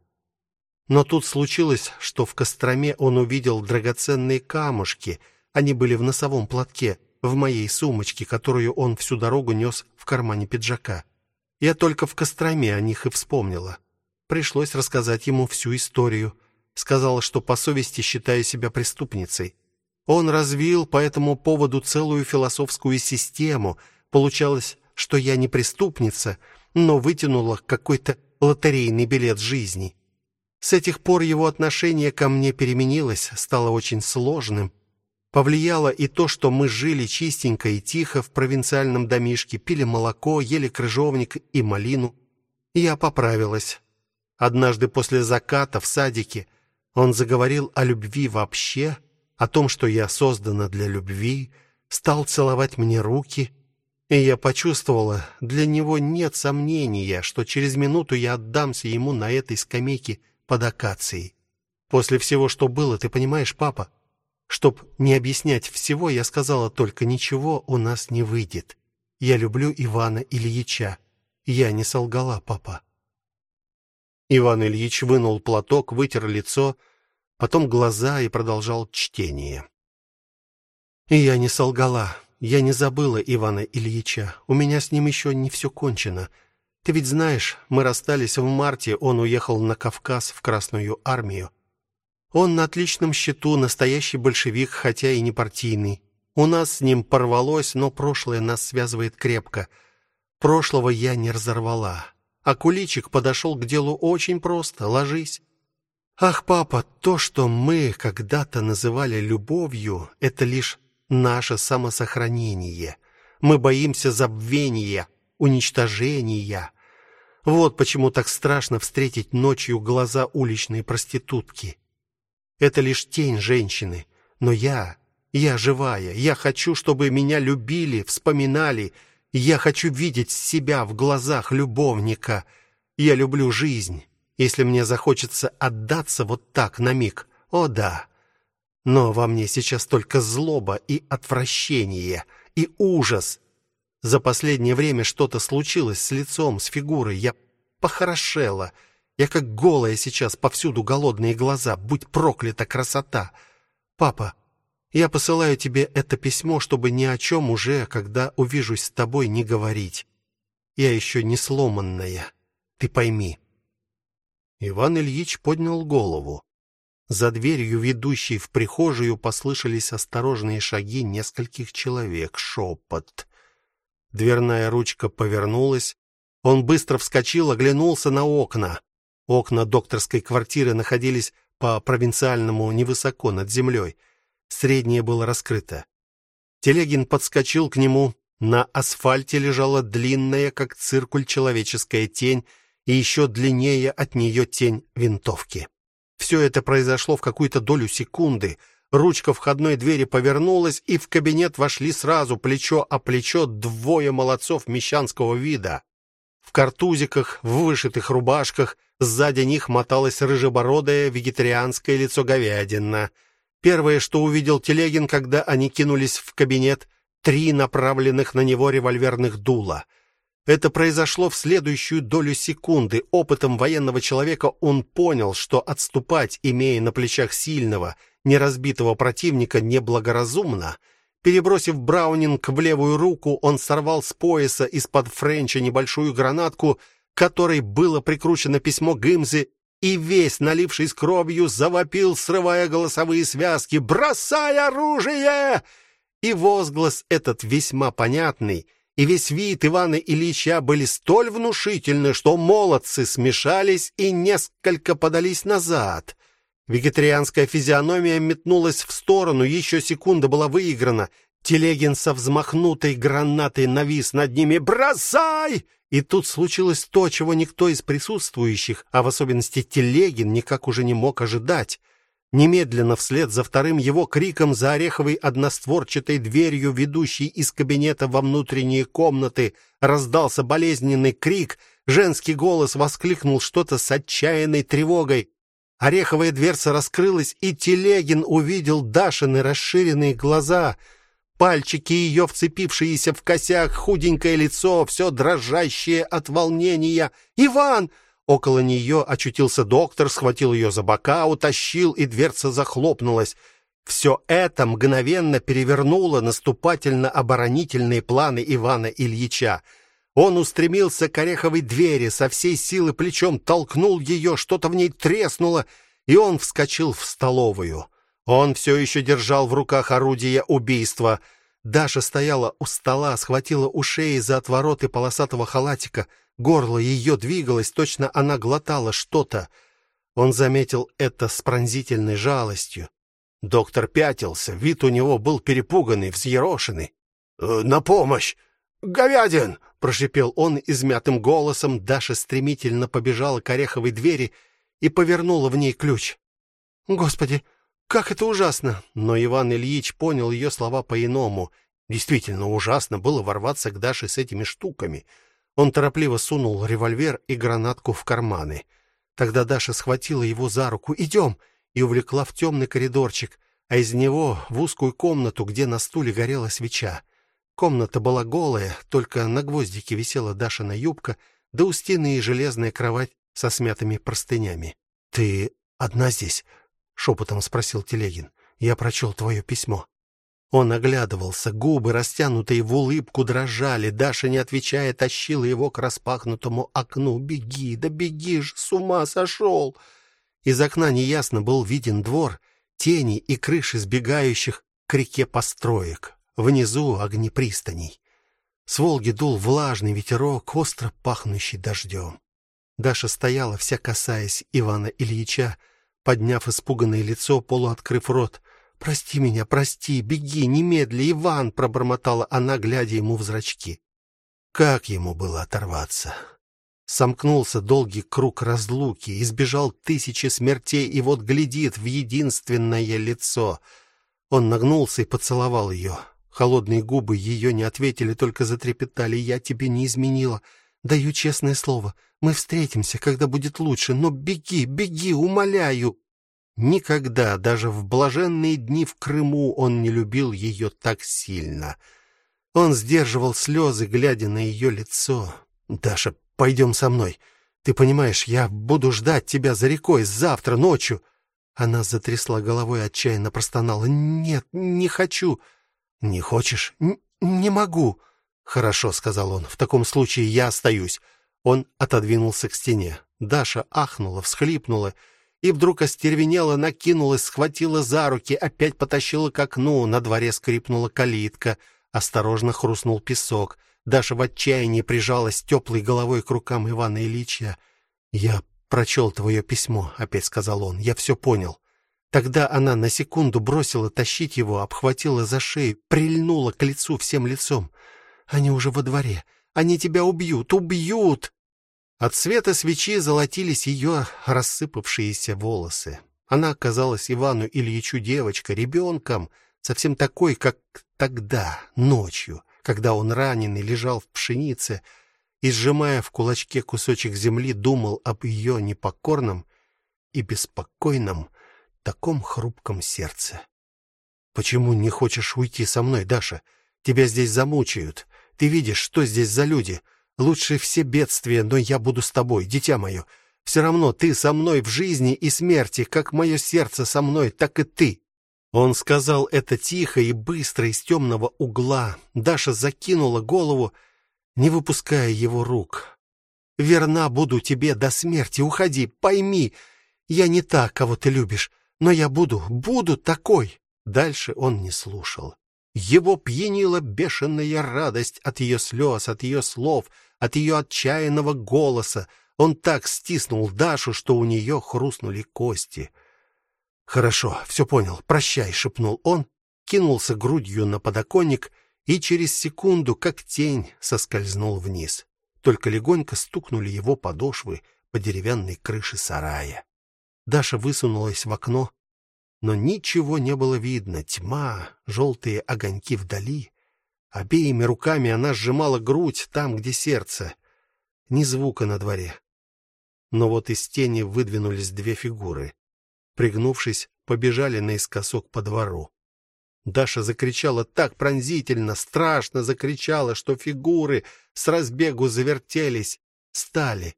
Но тут случилось, что в Костроме он увидел драгоценные камушки. Они были в носовом платке в моей сумочке, которую он всю дорогу нес в кармане пиджака. Я только в Костроме о них и вспомнила. Пришлось рассказать ему всю историю. Сказала, что по совести считаю себя преступницей. Он развил по этому поводу целую философскую систему. Получалось, что я не преступница, но вытянула какой-то лотерейный билет жизни. С этих пор его отношение ко мне переменилось, стало очень сложным. Повлияло и то, что мы жили чистенько и тихо в провинциальном домишке, пили молоко, ели крыжовник и малину. Я поправилась. Однажды после заката в садике он заговорил о любви вообще, о том, что я создана для любви, стал целовать мне руки, и я почувствовала, для него нет сомнения, что через минуту я отдамся ему на этой скамейке под акацией. После всего, что было, ты понимаешь, папа, Чтоб не объяснять всего, я сказала только ничего у нас не выйдет. Я люблю Ивана Ильича. Я не солгала, папа. Иван Ильич вынул платок, вытер лицо, потом глаза и продолжал чтение. И я не солгала. Я не забыла Ивана Ильича. У меня с ним еще не все кончено. Ты ведь знаешь, мы расстались в марте, он уехал на Кавказ в Красную армию. Он на отличном счету, настоящий большевик, хотя и не партийный. У нас с ним порвалось, но прошлое нас связывает крепко. Прошлого я не разорвала. А Куличик подошел к делу очень просто: ложись. Ах, папа, то, что мы когда-то называли любовью, это лишь наше самосохранение. Мы боимся забвения, уничтожения. Вот почему так страшно встретить ночью глаза уличной проститутки. Это лишь тень женщины, но я, я живая. Я хочу, чтобы меня любили, вспоминали. Я хочу видеть себя в глазах любовника. Я люблю жизнь. Если мне захочется отдаться вот так на миг, о да. Но во мне сейчас только злоба и отвращение, и ужас. За последнее время что-то случилось с лицом, с фигурой. Я похорошела. Я как голая сейчас, повсюду голодные глаза. Будь проклята красота. Папа, я посылаю тебе это письмо, чтобы ни о чем уже, когда увижусь с тобой, не говорить. Я еще не сломанная. Ты пойми. Иван Ильич поднял голову. За дверью, ведущей в прихожую, послышались осторожные шаги нескольких человек, шепот. Дверная ручка повернулась. Он быстро вскочил, оглянулся на окна. Окна докторской квартиры находились по провинциальному невысоко над землей. Среднее было раскрыто. Телегин подскочил к нему. На асфальте лежала длинная, как циркуль, человеческая тень, и еще длиннее от нее тень винтовки. Все это произошло в какую-то долю секунды. Ручка входной двери повернулась, и в кабинет вошли сразу плечо о плечо двое молодцов мещанского вида. В картузиках, в вышитых рубашках, Сзади них моталось рыжебородое вегетарианское лицо говядина. Первое, что увидел Телегин, когда они кинулись в кабинет, три направленных на него револьверных дула. Это произошло в следующую долю секунды. Опытом военного человека он понял, что отступать, имея на плечах сильного, неразбитого противника, неблагоразумно. Перебросив Браунинг в левую руку, он сорвал с пояса из-под френча небольшую гранатку которой было прикручено письмо Гымзы, и весь, налившись кровью, завопил, срывая голосовые связки: "Бросай оружие!" И возглас этот весьма понятный и весь вид Ивана Ильича были столь внушительны, что молодцы смешались и несколько подались назад. Вегетарианская физиономия метнулась в сторону, еще секунда была выиграна. Телегин со взмахнутой гранатой навис над ними. "Бросай!" И тут случилось то, чего никто из присутствующих, а в особенности Телегин, никак уже не мог ожидать. Немедленно вслед за вторым его криком за ореховой одностворчатой дверью, ведущей из кабинета во внутренние комнаты, раздался болезненный крик. Женский голос воскликнул что-то с отчаянной тревогой. Ореховая дверца раскрылась, и Телегин увидел Дашины расширенные глаза — Пальчики ее, вцепившиеся в косяк, худенькое лицо, все дрожащее от волнения. "Иван!" Около нее очутился доктор, схватил ее за бока, утащил, и дверца захлопнулась. Все это мгновенно перевернуло наступательно-оборонительные планы Ивана Ильича. Он устремился к ореховой двери, со всей силы плечом толкнул ее, что-то в ней треснуло, и он вскочил в столовую. Он все еще держал в руках орудие убийства. Даша стояла у стола, схватила у шеи за отвороты полосатого халатика. Горло ее двигалось, точно она глотала что-то. Он заметил это с пронзительной жалостью. Доктор пятился, вид у него был перепуганный, взъерошенный. «Э, "На помощь! Говядин!" прошипел он измятым голосом. Даша стремительно побежала к ореховой двери и повернула в ней ключ. "Господи, как это ужасно! Но Иван Ильич понял ее слова по-иному. Действительно ужасно было ворваться к Даше с этими штуками. Он торопливо сунул револьвер и гранатку в карманы. Тогда Даша схватила его за руку. «Идем!» и увлекла в темный коридорчик, а из него в узкую комнату, где на стуле горела свеча. Комната была голая, только на гвоздике висела Дашина юбка, да у стены и железная кровать со смятыми простынями. Ты одна здесь? Шепотом спросил Телегин. Я прочел твое письмо. Он оглядывался, губы, растянутые в улыбку, дрожали. Даша, не отвечая, тащила его к распахнутому окну. "Беги, да беги ж, с ума сошел!» Из окна неясно был виден двор, тени и крыши сбегающих к реке построек. Внизу огни пристаней. С Волги дул влажный ветерок, остро пахнущий дождем. Даша стояла, вся касаясь Ивана Ильича, подняв испуганное лицо, полуоткрыв рот. "Прости меня, прости, беги немедли, Иван", пробормотала она, глядя ему в зрачки. Как ему было оторваться? Сомкнулся долгий круг разлуки, избежал тысячи смертей и вот глядит в единственное лицо. Он нагнулся и поцеловал ее. Холодные губы ее не ответили, только затрепетали. "Я тебе не изменила, даю честное слово. Мы встретимся, когда будет лучше, но беги, беги, умоляю. Никогда, даже в блаженные дни в Крыму, он не любил ее так сильно. Он сдерживал слезы, глядя на ее лицо. Даша, пойдем со мной. Ты понимаешь, я буду ждать тебя за рекой завтра ночью. Она затрясла головой, отчаянно простонала: "Нет, не хочу". "Не хочешь? Н не могу". "Хорошо", сказал он. "В таком случае я остаюсь. Он отодвинулся к стене. Даша ахнула, всхлипнула и вдруг остервенела, накинулась, схватила за руки, опять потащила к окну. На дворе скрипнула калитка, осторожно хрустнул песок. Даша в отчаянии прижалась теплой головой к рукам Ивана Ильича. "Я прочел твое письмо", опять сказал он. "Я все понял". Тогда она на секунду бросила тащить его, обхватила за шею, прильнула к лицу всем лицом. "Они уже во дворе. Они тебя убьют, убьют!" От света свечи золотились ее рассыпавшиеся волосы. Она оказалась Ивану Ильичу девочкой, ребенком, совсем такой, как тогда, ночью, когда он раненый лежал в пшенице и сжимая в кулачке кусочек земли, думал об ее непокорном и беспокойном таком хрупком сердце. Почему не хочешь уйти со мной, Даша? Тебя здесь замучают. Ты видишь, что здесь за люди? Лучше все бедствия, но я буду с тобой, дитя мое. Все равно ты со мной в жизни и смерти, как мое сердце со мной, так и ты. Он сказал это тихо и быстро из темного угла. Даша закинула голову, не выпуская его рук. Верна буду тебе до смерти. Уходи, пойми, я не та, кого ты любишь, но я буду, буду такой. Дальше он не слушал. Его пьянила бешеная радость от ее слез, от ее слов, от ее отчаянного голоса. Он так стиснул Дашу, что у нее хрустнули кости. Хорошо, все понял. Прощай, шепнул он, кинулся грудью на подоконник и через секунду, как тень, соскользнул вниз. Только легонько стукнули его подошвы по деревянной крыше сарая. Даша высунулась в окно, но ничего не было видно. Тьма, желтые огоньки вдали. Обеими руками она сжимала грудь там, где сердце. Ни звука на дворе. Но вот из тени выдвинулись две фигуры. Пригнувшись, побежали наискосок по двору. Даша закричала так пронзительно, страшно закричала, что фигуры с разбегу завертелись, стали,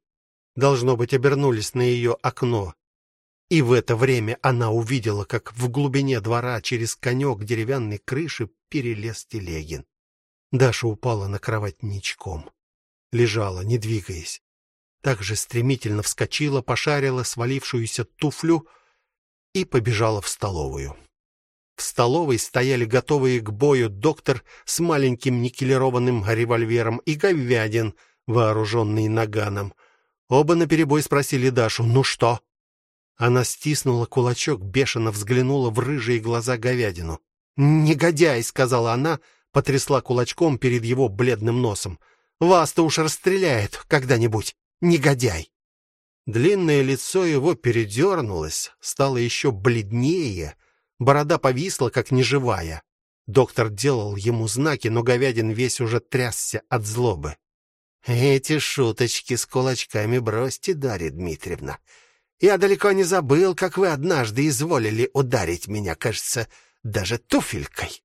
должно быть, обернулись на ее окно. И в это время она увидела, как в глубине двора через конек деревянной крыши перелез Телегин. Даша упала на кровать ничком, лежала, не двигаясь. Так же стремительно вскочила, пошарила свалившуюся туфлю и побежала в столовую. В столовой стояли готовые к бою доктор с маленьким никелированным револьвером и Говядин, вооруженный наганом. Оба наперебой спросили Дашу: "Ну что?" Она стиснула кулачок, бешено взглянула в рыжие глаза Говядину. "Негодяй", сказала она, потрясла кулачком перед его бледным носом. "Вас-то уж расстреляет когда-нибудь, негодяй". Длинное лицо его передернулось, стало еще бледнее Борода повисла как неживая. Доктор делал ему знаки, но говядин весь уже трясся от злобы. Эти шуточки с кулачками бросьте, Дарья Дмитриевна. Я далеко не забыл, как вы однажды изволили ударить меня, кажется, даже туфелькой.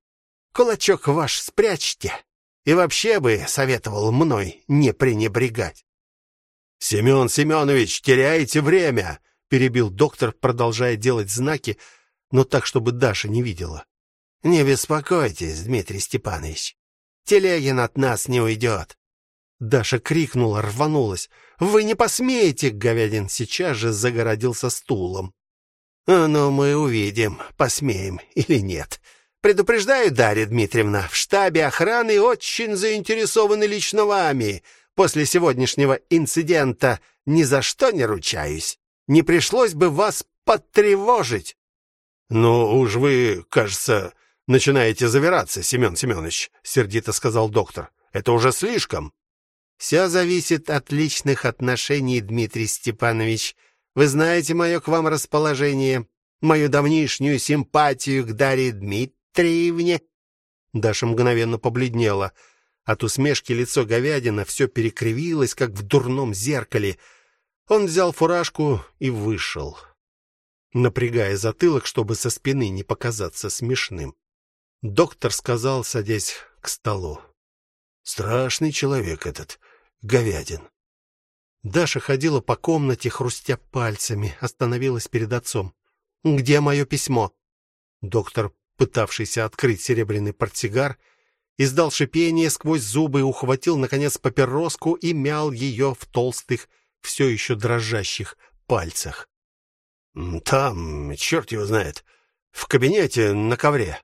Кулачок ваш спрячьте. И вообще бы советовал мной не пренебрегать. Семен Семенович, теряете время, перебил доктор, продолжая делать знаки, но так, чтобы Даша не видела. Не беспокойтесь, Дмитрий Степанович. Телегин от нас не уйдет. Даша крикнула, рванулась. Вы не посмеете, Говядин сейчас же загородился стулом. «А ну мы увидим, посмеем или нет. Предупреждаю, Дарья Дмитриевна, в штабе охраны очень заинтересованы лично вами. После сегодняшнего инцидента ни за что не ручаюсь. Не пришлось бы вас потревожить. «Ну уж вы, кажется, начинаете завираться, Семен Семенович», — сердито сказал доктор. «Это уже слишком». «Все зависит от личных отношений, Дмитрий Степанович. Вы знаете мое к вам расположение, мою давнишнюю симпатию к Дарье Дмитриевне». Даша мгновенно побледнела. От усмешки лицо говядина все перекривилось, как в дурном зеркале. Он взял фуражку и вышел напрягая затылок, чтобы со спины не показаться смешным. Доктор сказал, садясь к столу: "Страшный человек этот говядин". Даша ходила по комнате, хрустя пальцами, остановилась перед отцом. "Где мое письмо?" Доктор, пытавшийся открыть серебряный портсигар, издал шипение сквозь зубы, ухватил наконец папироску и мял ее в толстых, все еще дрожащих пальцах. Там, черт его знает, в кабинете на ковре.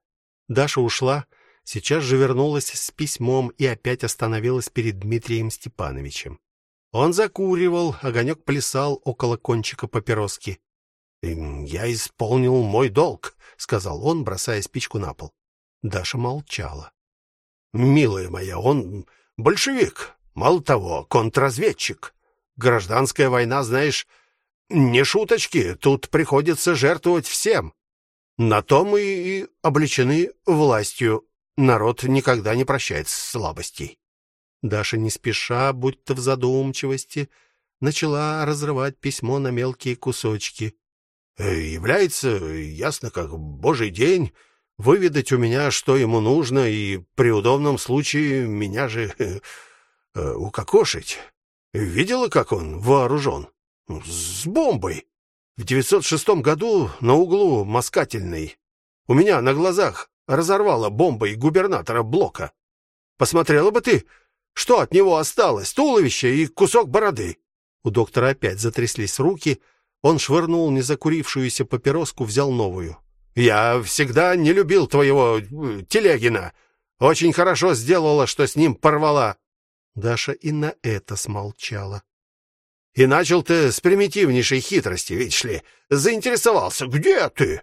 Даша ушла, сейчас же вернулась с письмом и опять остановилась перед Дмитрием Степановичем. Он закуривал, огонек плясал около кончика папироски. "Я исполнил мой долг", сказал он, бросая спичку на пол. Даша молчала. "Милая моя, он большевик, мало того, контрразведчик. Гражданская война, знаешь, не шуточки, тут приходится жертвовать всем. На то мы и облечены властью. Народ никогда не прощает слабостей. Даша не спеша, будто в задумчивости, начала разрывать письмо на мелкие кусочки. Э, является ясно как божий день выведать у меня, что ему нужно, и при удобном случае меня же э, э, укокошить. Видела, как он вооружен? С бомбой. В 906 году на углу Москательной. У меня на глазах разорвала бомбой губернатора Блока. Посмотрела бы ты, что от него осталось: туловище и кусок бороды. У доктора опять затряслись руки. Он швырнул незакурившуюся папироску, взял новую. Я всегда не любил твоего э, Телегина. Очень хорошо сделала, что с ним порвала. Даша и на это смолчала. И начал ты с примитивнейшей хитрости, видишь ли. Заинтересовался. Где ты?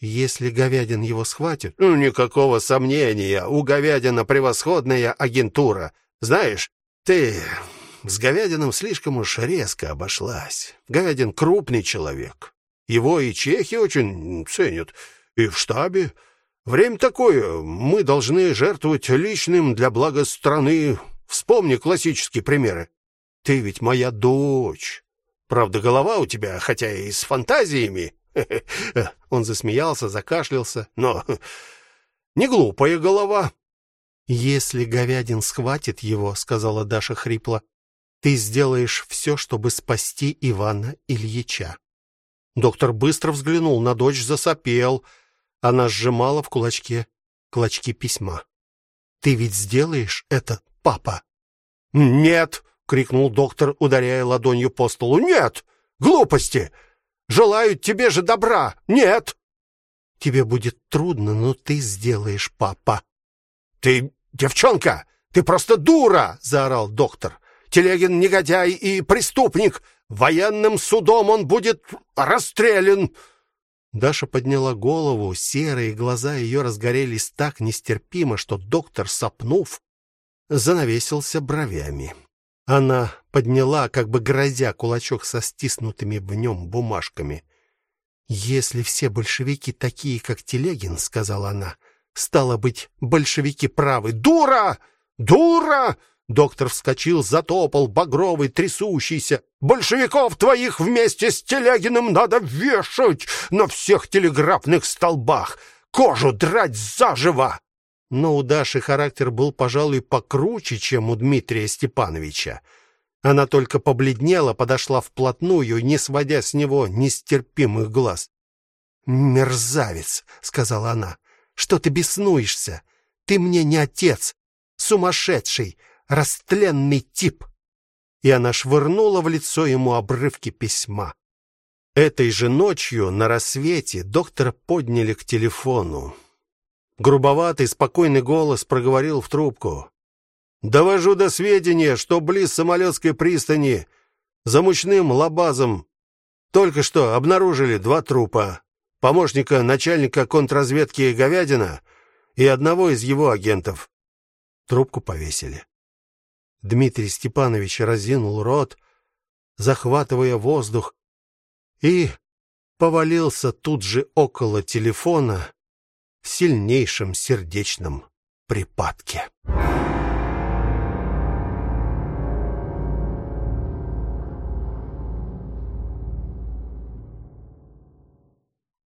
Если Говядин его схватит, ну никакого сомнения, у Говядина превосходная агентура. Знаешь, ты с Говядиным слишком уж резко обошлась. Говядин крупный человек. Его и чехи очень ценят, и в штабе. Время такое, мы должны жертвовать личным для блага страны. Вспомни классические примеры. Ты ведь моя дочь. Правда, голова у тебя, хотя и с фантазиями. *laughs* Он засмеялся, закашлялся, но *laughs* не глупая голова. Если Говядин схватит его, сказала Даша хрипло. Ты сделаешь все, чтобы спасти Ивана Ильича. Доктор быстро взглянул на дочь, засопел. Она сжимала в кулачке клочки письма. Ты ведь сделаешь это, папа? Нет, крикнул доктор, ударяя ладонью по столу. Нет! Глупости! Желают тебе же добра. Нет. Тебе будет трудно, но ты сделаешь, папа. Ты девчонка, ты просто дура, заорал доктор. Телегин негодяй и преступник. Военным судом он будет расстрелян. Даша подняла голову, серые глаза ее разгорелись так нестерпимо, что доктор, сопнув, занавесился бровями. Она подняла, как бы грозя кулачок со стиснутыми в нем бумажками. Если все большевики такие, как Телегин, сказала она, стало быть, большевики правы. Дура! Дура! Доктор вскочил, затопал, багровый, трясущийся. Большевиков твоих вместе с Телегиным надо вешать на всех телеграфных столбах, кожу драть заживо. Но у Даши характер был, пожалуй, покруче, чем у Дмитрия Степановича. Она только побледнела, подошла вплотную, не сводя с него нестерпимых глаз. "Мерзавец", сказала она. "Что ты беснуешься? Ты мне не отец, сумасшедший, растленный тип. И она швырнула в лицо ему обрывки письма. Этой же ночью на рассвете доктора подняли к телефону. Грубоватый, спокойный голос проговорил в трубку: "Довожу до сведения, что близ самолетской пристани за мучным лабазом только что обнаружили два трупа: помощника начальника контрразведки Говядина и одного из его агентов. Трубку повесили. Дмитрий Степанович разинул рот, захватывая воздух, и повалился тут же около телефона в сильнейшем сердечном припадке.